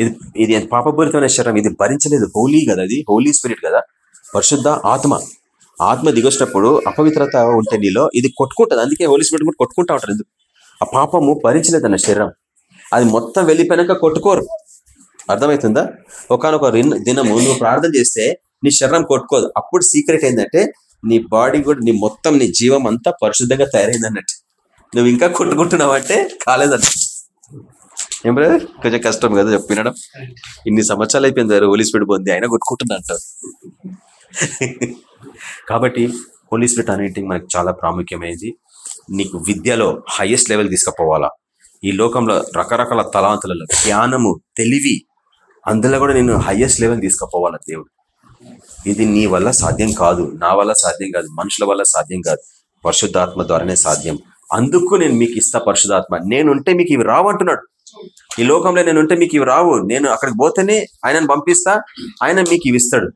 ఇది ఇది పాపపూరితమైన శరీరం. ఇది భరించలేదు. హోలీ కదా అది హోలీ స్పిరిట్ కదా. పరిశుద్ధ ఆత్మ. ఆత్మ దిగొచ్చినప్పుడు అపవిత్రత ఉంటే నీలో ఇది కొట్టుకుంటుంది. అందుకే హోలీ స్పిరిట్ కూడా కొట్టుకుంటా ఉంటారు ఆ పాపము భరించలేదు అన్న శరీరం. అది మొత్తం వెళ్ళిపోయాక కొట్టుకోరు. అర్థమవుతుందా? ఒకనొక దినము నువ్వు ప్రార్థన చేస్తే నీ శరీరం కొట్టుకోదు. అప్పుడు సీక్రెట్ ఏంటంటే నీ బాడీ కూడా నీ మొత్తం నీ జీవం అంతా పరిశుద్ధంగా తయారైంది అన్నట్టు నువ్వు ఇంకా కొట్టుకుంటున్నావు అంటే కాలేదన్నట్టు. ఏం బ్రదర్? కొంచెం కష్టం కదా చెప్పినడం. ఇన్ని సంవత్సరాలు అయిపోయింది హోలీ స్పిరిట్ పొంది. అయినా కొట్టుకుంటుంది అంటారు కాబట్టి హోలీ స్పిరిట్ అనేది మనకు చాలా ప్రాముఖ్యమైనది. నీకు విద్యలో హైయెస్ట్ లెవెల్ తీసుకుపోవాలా. ఈ లోకంలో రకరకాల తలాంతులలో జ్ఞానము తెలివి అందులో కూడా నేను హైయెస్ట్ లెవెల్ తీసుకుపోవాలా దేవుడు. ఇది నీ వల్ల సాధ్యం కాదు నా వల్ల సాధ్యం కాదు మనుషుల వల్ల సాధ్యం కాదు పరిశుద్ధాత్మ ద్వారానే సాధ్యం. అందుకు నేను మీకు ఇస్తా పరిశుధాత్మ నేనుంటే మీకు ఇవి రావు అంటున్నాడు. ఈ లోకంలో నేనుంటే మీకు ఇవి రావు. నేను అక్కడికి పోతేనే ఆయనను పంపిస్తా ఆయన మీకు ఇవి ఇస్తాడు.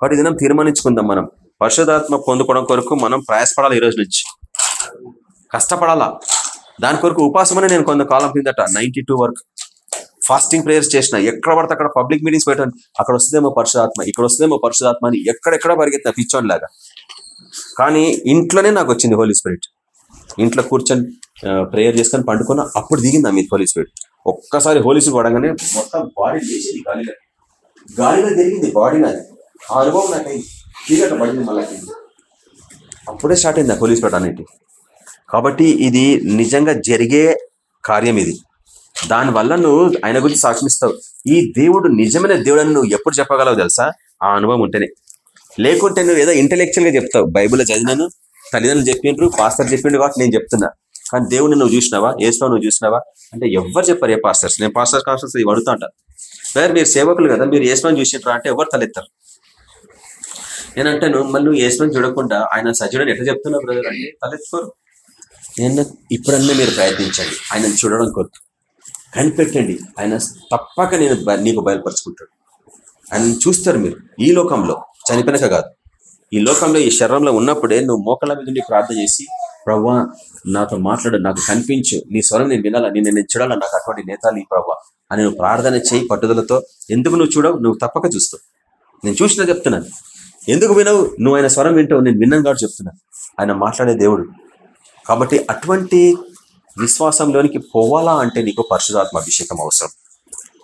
కాబట్టి దినం తీర్మానించుకుందాం మనం. పరిశుధాత్మ పొందుకోవడం కొరకు మనం ప్రయాసపడాలి ఈ రోజు నుంచి. కష్టపడాలా? దాని కొరకు ఉపాసమని నేను కొంతకాలం కిందట నైన్టీ టూ వరకు ఫాస్టింగ్ ప్రేయర్స్ చేసిన. ఎక్కడ పడితే అక్కడ పబ్లిక్ మీటింగ్స్ పెట్టాను. అక్కడ వస్తుందేమో పరిశుధాత్మ ఇక్కడ వస్తుందేమో పరిశుధాత్మ అని ఎక్కడెక్కడ పరిగెత్తిన పిచ్చోన్ లాగా కానీ ఇంట్లోనే నాకు వచ్చింది హోలీ స్పిరిట్. ఇంట్లో కూర్చొని ప్రేయర్ చేసుకొని పండుకొని అప్పుడు దిగింది మీ హోలీ స్పిరిట్ ఒక్కసారి హోలీ స్పిరిట్ పడగానే మొత్తం బాడీ లేచింది గాలిలో. గాలిలో తిరిగింది బాడీ నాది. ఆ అనుభవం నాకు అయింది. చీకట పడింది మళ్ళీ అప్పుడే స్టార్ట్ అయింది హోలీ స్పిరిట్ అనేది. కాబట్టి ఇది నిజంగా జరిగే కార్యం ఇది. దానివల్ల నువ్వు ఆయన గురించి సాక్షిస్తావు ఈ దేవుడు నిజమైన దేవుడు అని నువ్వు ఎప్పుడు చెప్పగలవు తెలుసా? ఆ అనుభవం ఉంటేనే. లేకుంటే నువ్వు ఏదో ఇంటెలెక్చువల్గా చెప్తావు. బైబిల్లో చదివినాను తల్లిదండ్రులు చెప్పిండ్రు పాస్టర్ చెప్పిండ్రు కాబట్టి నేను చెప్తున్నా. కానీ దేవుడిని నువ్వు చూసినావా? ఏసులో నువ్వు చూసినావా? అంటే ఎవరు చెప్పారు ఏ పాస్టర్స్. నేను పాస్టర్ కాన్ఫరెన్స్ ఇవి అడుగుతా అంటారు వేరే మీరు సేవకులు కదా మీరు ఏసులో చూసినారా అంటే ఎవరు తలెత్తారు? నేను అంటాను మళ్ళీ నువ్వు ఏసులో చూడకుండా ఆయన సజీవుడని ఎట్లా చెప్తున్నావు బ్రదర్ అంటే తలెత్తుకోరు. నేను ఇప్పుడన్నా మీరు ప్రయత్నించండి. ఆయనను చూడడం కొరకు కనిపెట్టండి. ఆయన తప్పక నేను నీకు బయలుపరుచుకుంటాడు. ఆయన చూస్తారు మీరు. ఈ లోకంలో చనిపోయినాక కాదు. ఈ లోకంలో ఈ శరీరంలో ఉన్నప్పుడే నువ్వు మోకల మీద ఉండి ప్రార్థన చేసి ప్రవ్వా నాతో మాట్లాడు నాకు కనిపించు. నీ స్వరం నేను వినాలా? నేను నేను చూడాలా? నాకు అటువంటి నేతాలు ఈ ప్రవ్వా. అని నువ్వు ప్రార్థన చేయి పట్టుదలతో. ఎందుకు నువ్వు చూడవు? నువ్వు తప్పక చూస్తావు. నేను చూసినా చెప్తున్నాను. ఎందుకు వినవు? నువ్వు ఆయన స్వరం వింటావు. నేను విన్నాను కాబట్టి చెప్తున్నాను. ఆయన మాట్లాడే దేవుడు. కాబట్టి అటువంటి విశ్వాసంలోనికి పోవాలా అంటే నీకు పరిశుధాత్మ అభిషేకం అవసరం.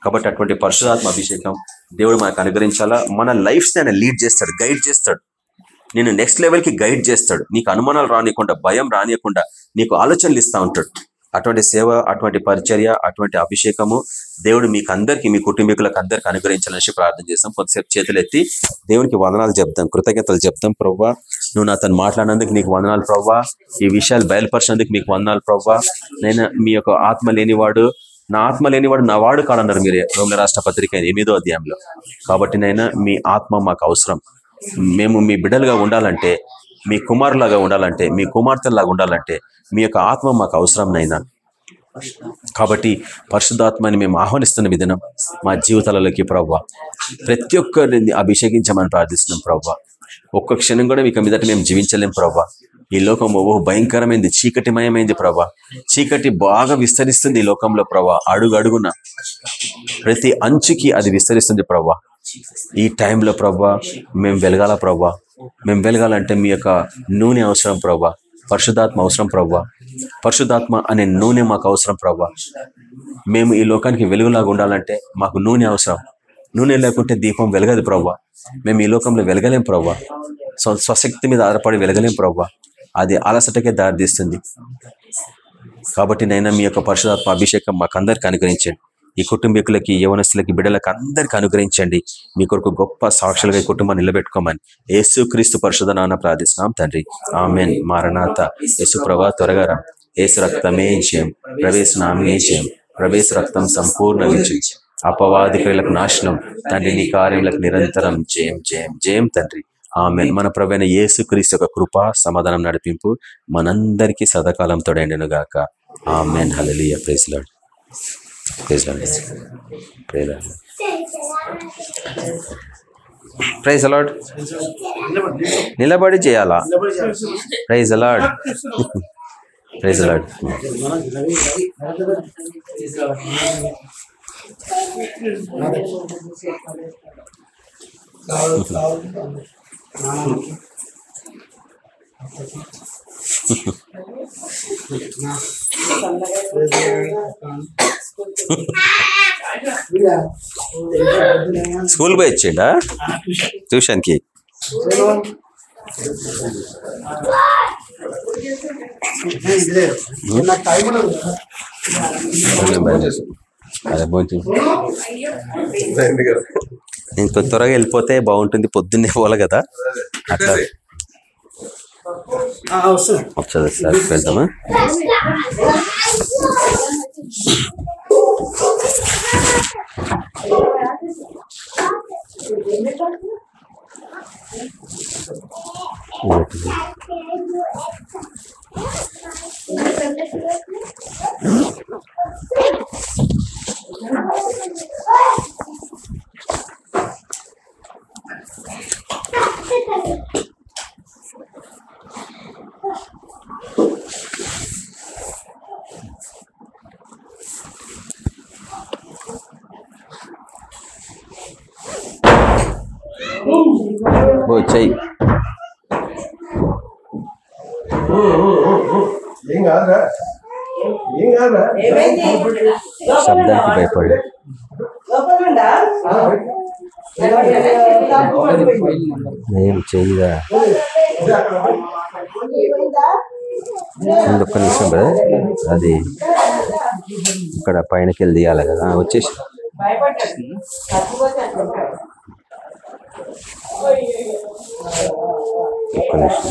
కాబట్టి అటువంటి పరిశుధాత్మ అభిషేకం దేవుడు మనకు అనుగ్రహించాలా? మన లైఫ్స్ని ఆయన లీడ్ చేస్తాడు గైడ్ చేస్తాడు. నేను నెక్స్ట్ లెవెల్కి గైడ్ చేస్తాడు. నీకు అనుమానాలు రానియకుండా భయం రానియకుండా నీకు ఆలోచనలు ఇస్తా ఉంటాడు. అటువంటి సేవ అటువంటి పరిచర్య అటువంటి అభిషేకము దేవుడు మీకు అందరికీ మీ కుటుంబీకులకు అందరికి అనుగ్రహించాలని ప్రార్థన చేస్తాం. కొంతసేపు చేతులు ఎత్తి దేవునికి వందనాలు చెప్తాం కృతజ్ఞతలు చెప్తాం ప్రవ్వా నువ్వు నాతో మాట్లాడినందుకు నీకు వందనాలు ప్రవ్వా. ఈ విషయాలు బయలుపరిచినందుకు మీకు వందనాలు ప్రవ్వా. నేను మీ యొక్క ఆత్మ లేనివాడు నా ఆత్మ లేనివాడు నా వాడు కాడన్నారు మీరు. రోమిల రాష్ట్ర పత్రిక ఎనిమిదో అధ్యాయంలో. కాబట్టి నైనా మీ ఆత్మ మాకు అవసరం. మేము మీ బిడ్డలుగా ఉండాలంటే మీ కుమారులాగా ఉండాలంటే మీ కుమార్తెలాగా ఉండాలంటే మీ యొక్క ఆత్మ మాకు అవసరం నైనా. కాబట్టి పరిశుద్ధాత్మని మేము ఆహ్వానిస్తున్న విధానం మా జీవితాలలోకి ప్రవ్వ. ప్రతి ఒక్కరిని అభిషేకించమని ప్రార్థిస్తున్నాం ప్రవ్వ. ఒక్క క్షణం కూడా మీకు మీదట మేము జీవించలేం ప్రవ్వ. ఈ లోకం ఓ భయంకరమైంది చీకటిమయమైంది ప్రభా చీకటి బాగా విస్తరిస్తుంది ఈ లోకంలో ప్రభా అడుగు అడుగున ప్రతి అంచుకి అది విస్తరిస్తుంది ప్రభా ఈ టైంలో ప్రభా మేము వెలగాల ప్రభా. మేము వెలగాలంటే మీ యొక్క నూనె అవసరం ప్రభా. పరిశుద్ధాత్మ అవసరం ప్రభా. పరిశుద్ధాత్మ అనే నూనె మాకు అవసరం ప్రభా. మేము ఈ లోకానికి వెలుగులాగా ఉండాలంటే మాకు నూనె అవసరం. నూనె లేకుంటే దీపం వెలగదు ప్రభా. మేము ఈ లోకంలో వెలగలేం ప్రభా. స్వ స్వశక్తి మీద ఆధారపడి వెలగలేం ప్రభా. అది అలసటకే దారితీస్తుంది. కాబట్టి నైనా మీ యొక్క పరిశుధాత్మ అభిషేకం మాకందరికి అనుగ్రహించండి. ఈ కుటుంబీకులకి యవనస్తులకి బిడ్డలకు అందరికి అనుగ్రహించండి. మీ కొరకు గొప్ప సాక్షులుగా ఈ కుటుంబాన్ని నిలబెట్టుకోమని యేసు క్రీస్తు పరిశుధ నాన్న ప్రార్థిస్తున్నాం తండ్రి. ఆమెన్. మారనాథ యేసు ప్రభా త్వరగా యేసు రక్తమే జయం ప్రవేశ నామే జయం ప్రవేశ రక్తం సంపూర్ణ విజయం అపవాది క్రియలకు నాశనం. తండ్రి నీ కార్యములకు నిరంతరం జయం జయం జయం తండ్రి. ఆమె మన ప్రవైన యేసు క్రీస్తు యొక్క కృప సమాధానం నడిపింపు మనందరికీ సదాకాలం తోడైండును గాక ఆమెన్. హలలియ ప్రైజ్ లాడ్ ప్రైజ్ ప్రైజ్ అలాడ్. నిలబడి చేయాలా? ప్రైజ్ అలాడ్. ప్రైజ్ అలాడ్. స్కూల్ పోయి వచ్చిండా? ట్యూషన్కి. ఇంకో త్వరగా వెళ్ళిపోతే బాగుంటుంది పొద్దున్నే పోవాలి కదా. అట్లా. వస్తుంది వచ్చేది సార్ వెళ్తామా ఓ చెయ్యి ఏం కాదురా ఏం కాదురా శబ్దానికి భయపడి ఏం చెయ్యిరా ఒక్క నిమిషం బ్రదర్. అది ఇక్కడ పైనకి వెళ్ళి తీయాలి కదా వచ్చేసి. ఒక్క నిమిషం.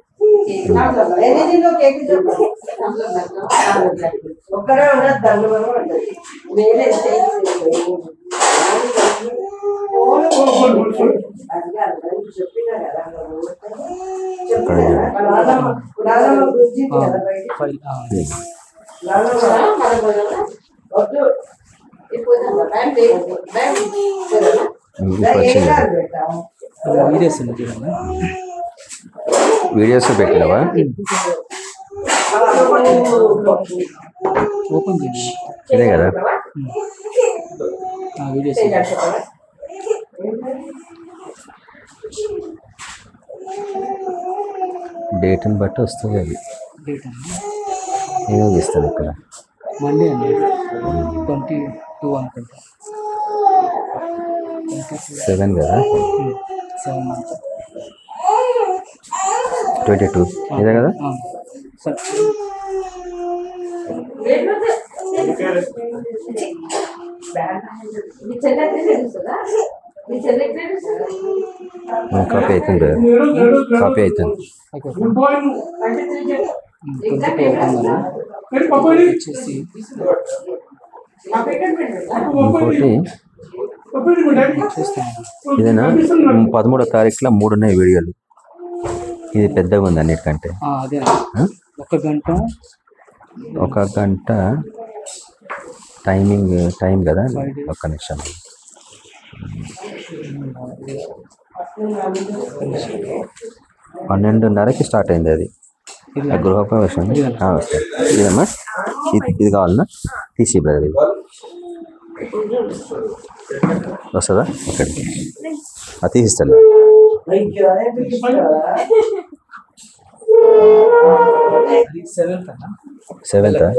ఆ, చెయ్యి కేక్ ఇస్తా ఏడవద్దు కేక్ వద్దు. కేక్ ఇవ్వాలా ఎన్ని తిందో కేక్ చెప్పు ఒక్కడే ఉండదు దండు వరకు ఉంటుంది వేరే స్టేజ్ చెప్పినా కదా చెప్పినా కదా నాదమ్మ నాదమ్మ గురించి కదా బయట ఫైల్ నాదమ్మ మన బదులు వద్దు ఇప్పుడు టైం లేదు టైం ఇది ఏం వచ్చింది కాదు పెట్టాము వీడియోస్ పెట్టినావా? ఇదే కదా. డేట్ని బట్టి వస్తుంది అది. నేను ఇస్తాను ఇక్కడ? మండే అండి. ట్వంటీ టూ అనుకుంటా. సెవెన్ కదా? సెవెన్ మంత్ ట్వంటీ టూ ఇదే కదా? కాపీ అవుతుంది కాపీ అవుతుంది. ఇంకోటి ఇదేనా? పదమూడో తారీఖులో మూడు ఉన్నాయి వీడియోలు. ఇది పెద్దగా ఉంది అన్నిటికంటే? అదే? ఒక గంట. ఒక గంట టైమింగ్ టైం కదా? ఒక్క నిమిషం. పన్నెండున్నరకి స్టార్ట్ అయింది అది. గృహప్రవేశం సరే. ఇదమ్మా ఇది ఇది కావాలన్నా తీసి బ్రదర్ ఇది. వస్తుందా? ఇక్కడికి. అది తీసిస్తాను సెవెంత్ సెవెంత్ కదా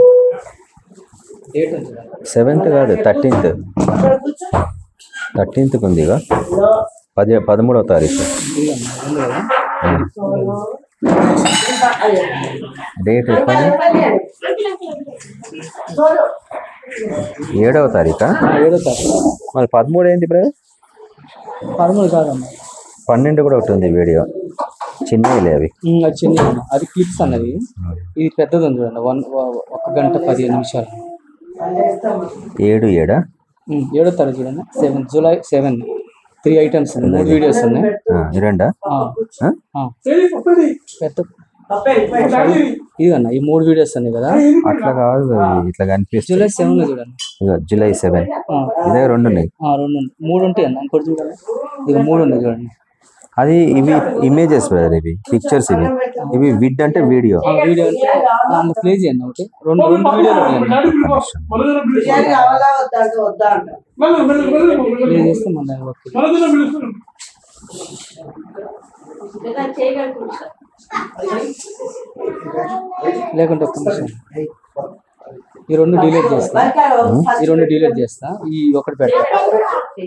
సెవెంత్ కాదు థర్టీన్త్ థర్టీన్త్కి ఉంది ఇక పది పదమూడవ తారీఖు డేట్ ఎప్పుడు ఏడవ తారీఖా ఆ, ఏడో తారీఖు మరి పదమూడు ఏంటి బ్రదర్ పదమూడు కాదమ్మా పన్నెండు కూడా ఒకటి ఉంది వీడియో. చిన్నవి అవి. చిన్న అన్న. అది క్లిప్స్ అన్నది. ఇది పెద్దది ఉంది చూడండి. వన్ ఒక గంట పదిహేను నిమిషాలు. ఏడు ఏడా? ఏడో తారీఖు చూడండి. Seven July seven. Three items ఉన్నాయి. మూడు వీడియోస్ ఉన్నాయి. రెండా. పెద్ద ఇది అన్న ఈ మూడు వీడియోస్ ఉన్నాయి కదా. అట్లా కాదు ఇట్లా కనిపిస్తుంది. జూలై సెవెన్ చూడండి. July seven. ఇదే రెండు ఉన్నాయి. ఆ, రెండు. మూడు ఉంటాయి అన్న. ఇంకోటి చూడండి ఇక మూడు ఉన్నాయి చూడండి. అది ఇవి ఇమేజెస్ బ్రదర్ ఇవి పిక్చర్స్ ఇవి. ఇవి విడ్ అంటే వీడియో వీడియో అంటే ప్లే చేయండి రెండు రెండు వీడియోలు లేకుంటే ఒక్క నిమిషం. ఈ రెండు డిలీట్ చేస్తా. ఈ రెండు డిలీట్ చేస్తా. ఈ ఒకటి పెడతా.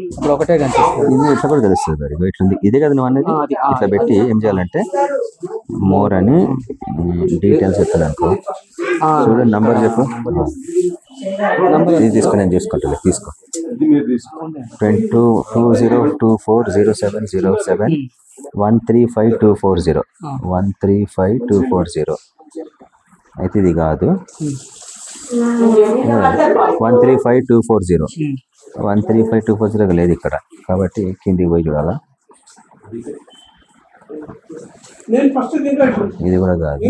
ఇప్పుడు ఒకటే కనిపిస్తుంది. ఇది ఇట్లా కూడా తెలుస్తుంది మరి? ఇట్లా ఉంది ఇదే కదా నువ్వు అనేది ఇట్లా పెట్టి ఏం చేయాలంటే మోర్ అని డీటెయిల్స్ చెప్తాను అనుకో ఆ, చూడు నంబర్ చెప్పు. నంబర్ ఇది తీసుకొని నేను చూసుకుంటా తీసుకో. Twenty two two zero two four zero seven zero seven one three five two four zero. One three five two four zero. అయితే ఇది కాదు. One three five two four zero. One three five two four zero లేదు ఇక్కడ. కాబట్టి కిందికి పోయి చూడాలా? నేను ఫస్ట్ తింటాను ఇది కూడా కాదు.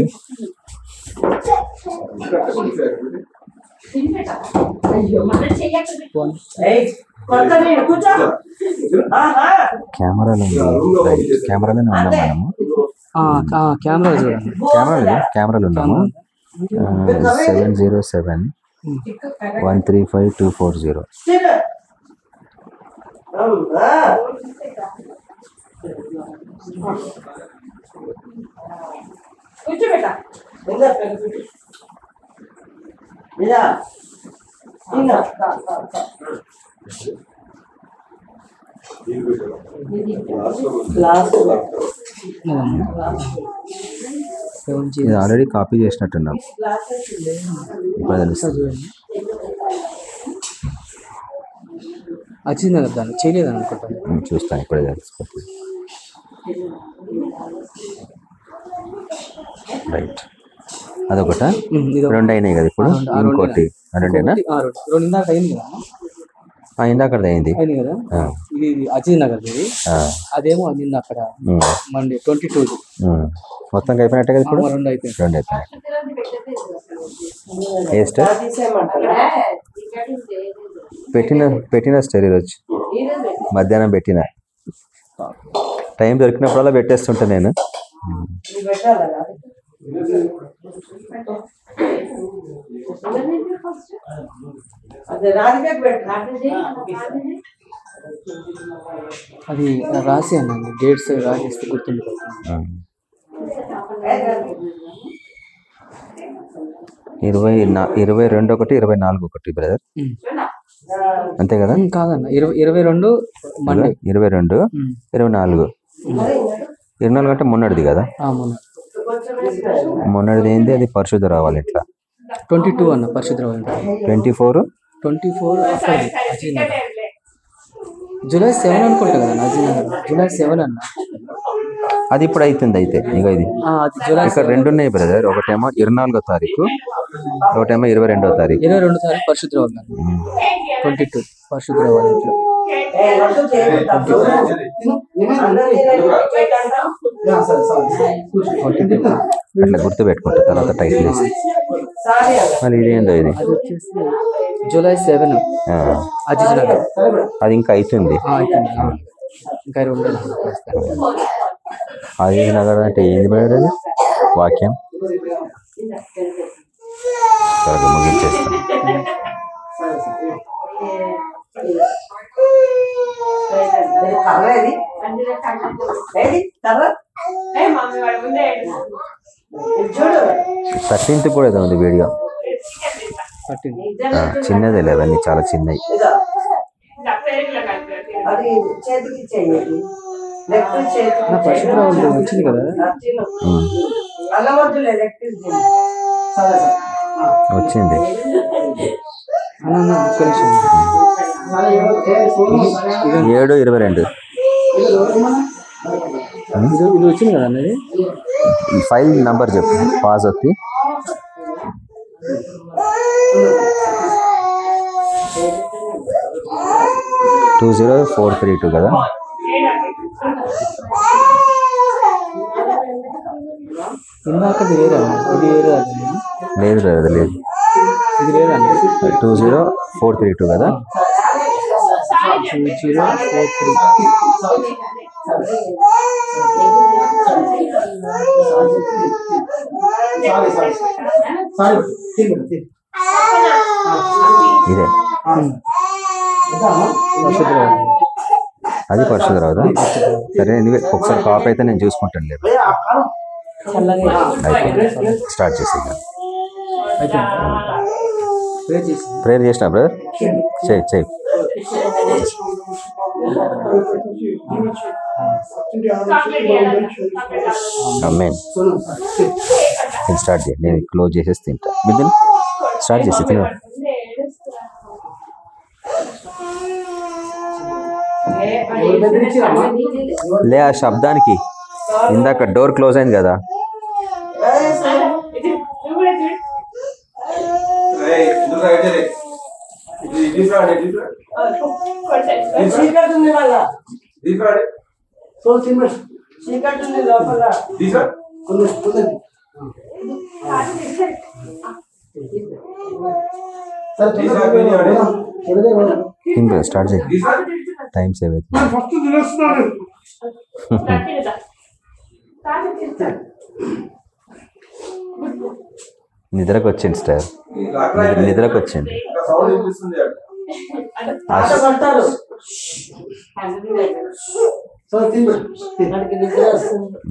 కెమెరాలో. కెమెరాలోనే ఉన్నాం మనము. కెమెరా చూడండి. కెమెరాలో కెమెరాలో ఉన్నాము. Seven zero seven one three five two four zero తిను. అమ్మా. కూర్చోబెట్ట ఇంకా పెద్ద కూర్చో. ఇలా. ఇంకా. గ్లాస్ సెవెన్ జీ ఇది ఆల్రెడీ కాపీ చేసినట్టున్నాం. ఇప్పుడు తెలుస్తుంది. వచ్చింది కదా దాన్ని? చేయలేదు అనుకుంటాను చూస్తాను ఇప్పుడే తెలిసిపోతుంది రైట్ అదొకట. రెండు అయినాయి కదా ఇప్పుడు? ఇంకోటి. రెండేనా? ఆ రెండు. అయింది కదా? ఆ, ఇందాకది అయింది. అయింది కదా? ఇది అజిత్ నగర్ ఇది. అదేమో నిన్న అక్కడ. Monday twenty two. మొత్తం అయిపోయినట్టే కదా ఇప్పుడు? రెండు అయిపోయింది రెండు అయిపోయినాయి. ఏ తీసేయమంటారా? పెట్టిన పెట్టిన స్టోరీ రోజు మధ్యాహ్నం పెట్టిన. టైం దొరికినప్పుడల్లా పెట్టేస్తుంటా నేను. అదే రాసి అన్నాను డేట్స్ రాసేస్తే గుర్తుండిపోతుంది. ఉమ్. ఇరవై ఇరవై రెండు ఒకటి ఇరవై నాలుగు ఒకటి బ్రదర్. అంతే కదా? కాదన్న ఇరవై ఇరవై రెండు మండే ఇరవై రెండు ఇరవై నాలుగు. ఇరవై నాలుగు అంటే మొన్నటిది కదా? మొన్నటిది ఏంది? అది పరిశుద్ధ రావాలి ఇట్లా. ట్వంటీ టూ అన్న పరిశుద్ధ twenty four? Twenty four July seven అనుకుంటా కదా అజీనగర్ జూలై సెవెన్ అన్న. అది ఇప్పుడు అవుతుంది అయితే ఇక ఇది. ఇక్కడ రెండు ఉన్నాయి బ్రదర్ ఒకటేమో ఇరవై నాలుగో తారీఖు ఒకటేమో ఇరవై రెండో తారీఖు. ఇరవై రెండు సార్లు పరిశుద్ధ. ట్వంటీ టూ పరిశుద్ధ అట్లా గుర్తు పెట్టుకుంటా తర్వాత టైటిల్ వేసి. మళ్ళీ ఇదేందో ఇది? July seven. అజీజ్ అది ఇంకా అవుతుంది. ఇంకా రెండు. అది నగర్ అంటే ఏంది అది? వాక్యం? త్వరగా ముగించేస్తాం. కర్ర ఇది. ఏది? కర్ర? ఇది చూడు థర్టీన్త్ కూడా ఏదో ఉంది వీడియో చిన్నదే లేదు అన్ని చాలా చిన్నవి కదా వచ్చింది ఏడు ఇరవై రెండు. ఇది వచ్చింది కదా అన్నది? ఫైల్ నంబర్ చెప్పు పాస్ వచ్చి two zero four three two కదా? ఇందాకది వేరే అన్న ఇది వేరే అది. లేదు లేదు లేదు. Two zero four three two కదా? టూ జీరో ఫోర్ త్రీ ఇదే. అది పరిశుద్ధ రావుదా సరే నువ్వే ఒకసారి కాపీ అయితే నేను చూసుకుంటాను లేదు స్టార్ట్ చేసేద్దాం. అయిపోయింది ప్రే చేసి ప్రేయర్ చేసినా బ్రదర్ చేయి చేయి. మెయిన్ నేను స్టార్ట్ చేయి నేను క్లోజ్ చేసేసి తింటా. విదిన్ స్టార్ట్ చేసి తిన. లే ఆ శబ్దానికి ఇందాక డోర్ క్లోజ్ అయింది కదా. చీకటి ఉంది వాళ్ళ చీకటి ఉంది లోపల తిన్ బ్రదర్ స్టార్ట్ చేయి టైం సేవ్ అవుతుంది నిద్రకు వచ్చింది స్టార్ నిద్రకు వచ్చింది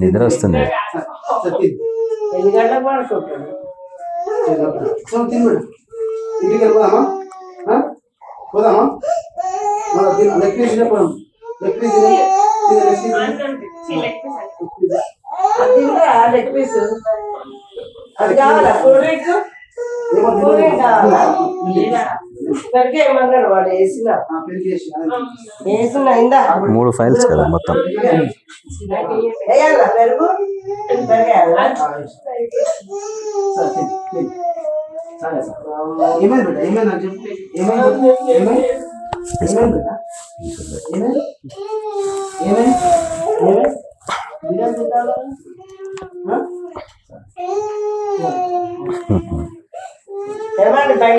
నిద్ర వస్తుంది? పోదామా? మన లెగ్ పీస్ అది కావాలా? కూల్ డ్రింక్ కూల్ డ్రింక్ కావాలా ఏమన్నాడు వాడు? వేసిన. పెరిగేసి వేసిన ఇందా? మూడు ఫైల్స్ కదా మొత్తం. వేయాలా? పెరుగు? పెరిగేయాలా సరే సార్ ఏమైంది బిడ్డ? ఏమైంది నాకు చెప్పు ఏమైంది? ఏమైంది? ఏమైంది బిడ్డ? ఏమైంది? ఏమైంది? ఏమైంది? బిర్యానీ తింటావా?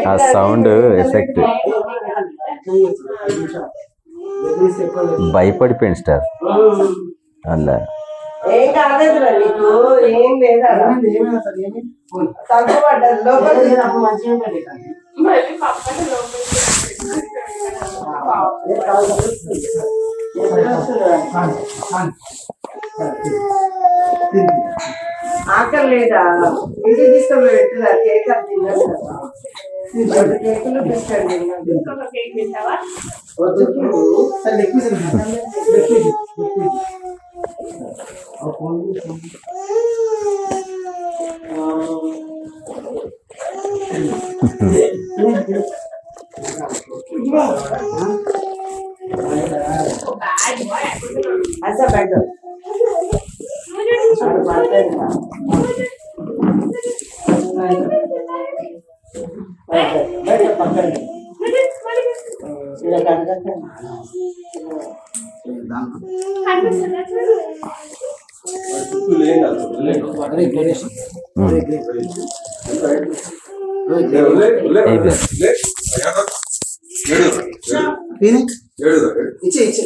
ఆ? Sound effect. భయపడిపోయింది స్టార్. అలా. ఏం కాలేదురా నీకు ఏం లేదా లోపల మంచిగా ఆకలి లేదా? ఇంటికి తీసుకొని పెట్టుదా? కేక్ అది తిన్నాను రెండు కేకులు పెట్టండి కేక్ తింటావా వద్దు అసలు బయట ఇచ్చే ఇచ్చే.